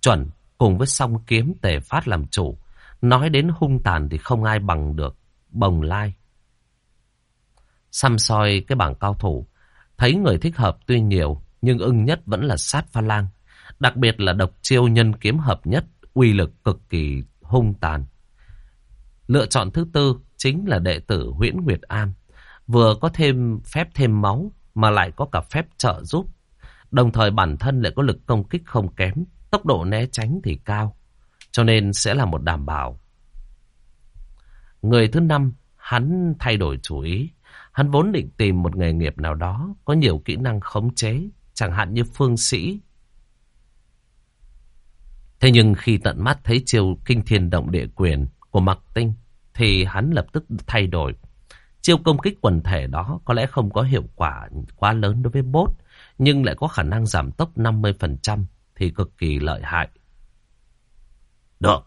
chuẩn, cùng với song kiếm tề phát làm chủ. Nói đến hung tàn thì không ai bằng được, bồng lai. Xăm soi cái bảng cao thủ, thấy người thích hợp tuy nhiều, nhưng ưng nhất vẫn là sát pha lang. Đặc biệt là độc chiêu nhân kiếm hợp nhất, uy lực cực kỳ hung tàn. Lựa chọn thứ tư chính là đệ tử Huyễn Nguyệt An. Vừa có thêm phép thêm máu mà lại có cả phép trợ giúp. Đồng thời bản thân lại có lực công kích không kém, tốc độ né tránh thì cao. Cho nên sẽ là một đảm bảo. Người thứ năm, hắn thay đổi chủ ý. Hắn vốn định tìm một nghề nghiệp nào đó có nhiều kỹ năng khống chế, chẳng hạn như phương sĩ Thế nhưng khi tận mắt thấy chiêu kinh thiên động địa quyền của Mạc Tinh thì hắn lập tức thay đổi. Chiêu công kích quần thể đó có lẽ không có hiệu quả quá lớn đối với bốt nhưng lại có khả năng giảm tốc 50% thì cực kỳ lợi hại. Được.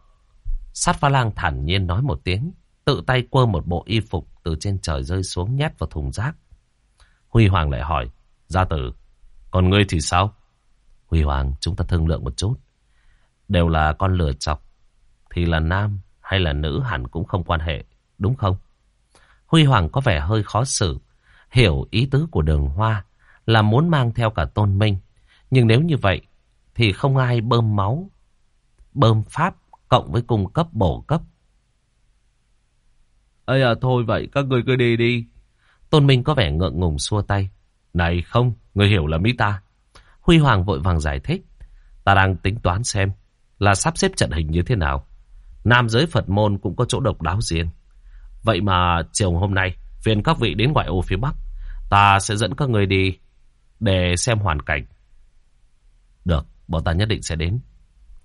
Sát pha lang thản nhiên nói một tiếng, tự tay quơ một bộ y phục từ trên trời rơi xuống nhét vào thùng rác. Huy Hoàng lại hỏi, gia tử, còn ngươi thì sao? Huy Hoàng, chúng ta thương lượng một chút đều là con lừa chọc, thì là nam hay là nữ hẳn cũng không quan hệ, đúng không? Huy Hoàng có vẻ hơi khó xử, hiểu ý tứ của đường hoa là muốn mang theo cả tôn minh. Nhưng nếu như vậy thì không ai bơm máu, bơm pháp cộng với cung cấp bổ cấp. Ây à thôi vậy các người cứ đi đi. Tôn Minh có vẻ ngượng ngùng xua tay. Này không, người hiểu là mỹ ta. Huy Hoàng vội vàng giải thích. Ta đang tính toán xem là sắp xếp trận hình như thế nào. Nam giới Phật môn cũng có chỗ độc đáo riêng. Vậy mà chiều hôm nay, phiền các vị đến ngoại ô phía Bắc, ta sẽ dẫn các người đi để xem hoàn cảnh. Được, bọn ta nhất định sẽ đến.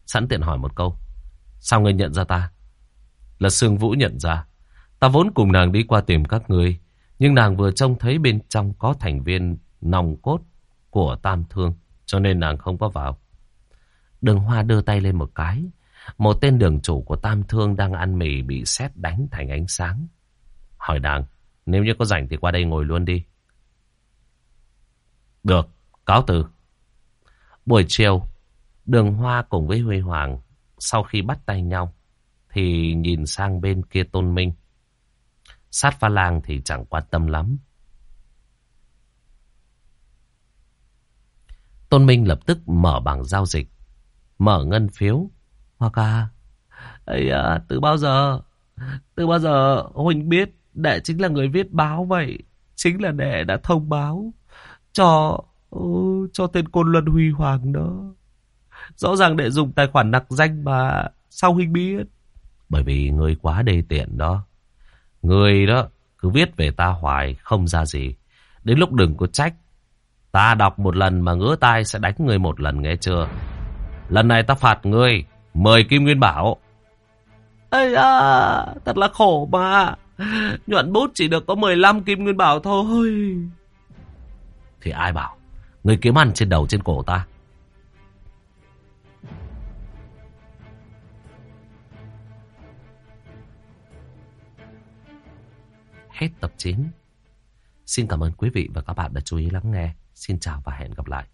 Sẵn tiện hỏi một câu. Sao người nhận ra ta? Là Sương Vũ nhận ra. Ta vốn cùng nàng đi qua tìm các người, nhưng nàng vừa trông thấy bên trong có thành viên nòng cốt của Tam Thương, cho nên nàng không có vào. Đường Hoa đưa tay lên một cái. Một tên đường chủ của Tam Thương đang ăn mì bị sét đánh thành ánh sáng. Hỏi nàng, nếu như có rảnh thì qua đây ngồi luôn đi. Được, cáo từ. Buổi chiều, đường Hoa cùng với Huy Hoàng sau khi bắt tay nhau thì nhìn sang bên kia Tôn Minh. Sát pha lang thì chẳng quan tâm lắm. Tôn Minh lập tức mở bảng giao dịch mở ngân phiếu. Hoa ca, ấy à, từ bao giờ, từ bao giờ Huynh biết đệ chính là người viết báo vậy? Chính là đệ đã thông báo cho ừ, cho tên côn luân huy hoàng đó. Rõ ràng đệ dùng tài khoản nặc danh mà sao Huynh biết? Bởi vì người quá đê tiện đó. Người đó cứ viết về ta hoài không ra gì. Đến lúc đừng có trách. Ta đọc một lần mà ngứa tai sẽ đánh người một lần nghe chưa? Lần này ta phạt ngươi Mời Kim Nguyên Bảo Ây à Thật là khổ mà Nhuận bút chỉ được có 15 kim nguyên bảo thôi. Thì ai bảo, người kiếm ăn trên đầu trên cổ ta. Hết tập 9. Xin cảm ơn quý vị và các bạn đã chú ý lắng nghe. Xin chào và hẹn gặp lại.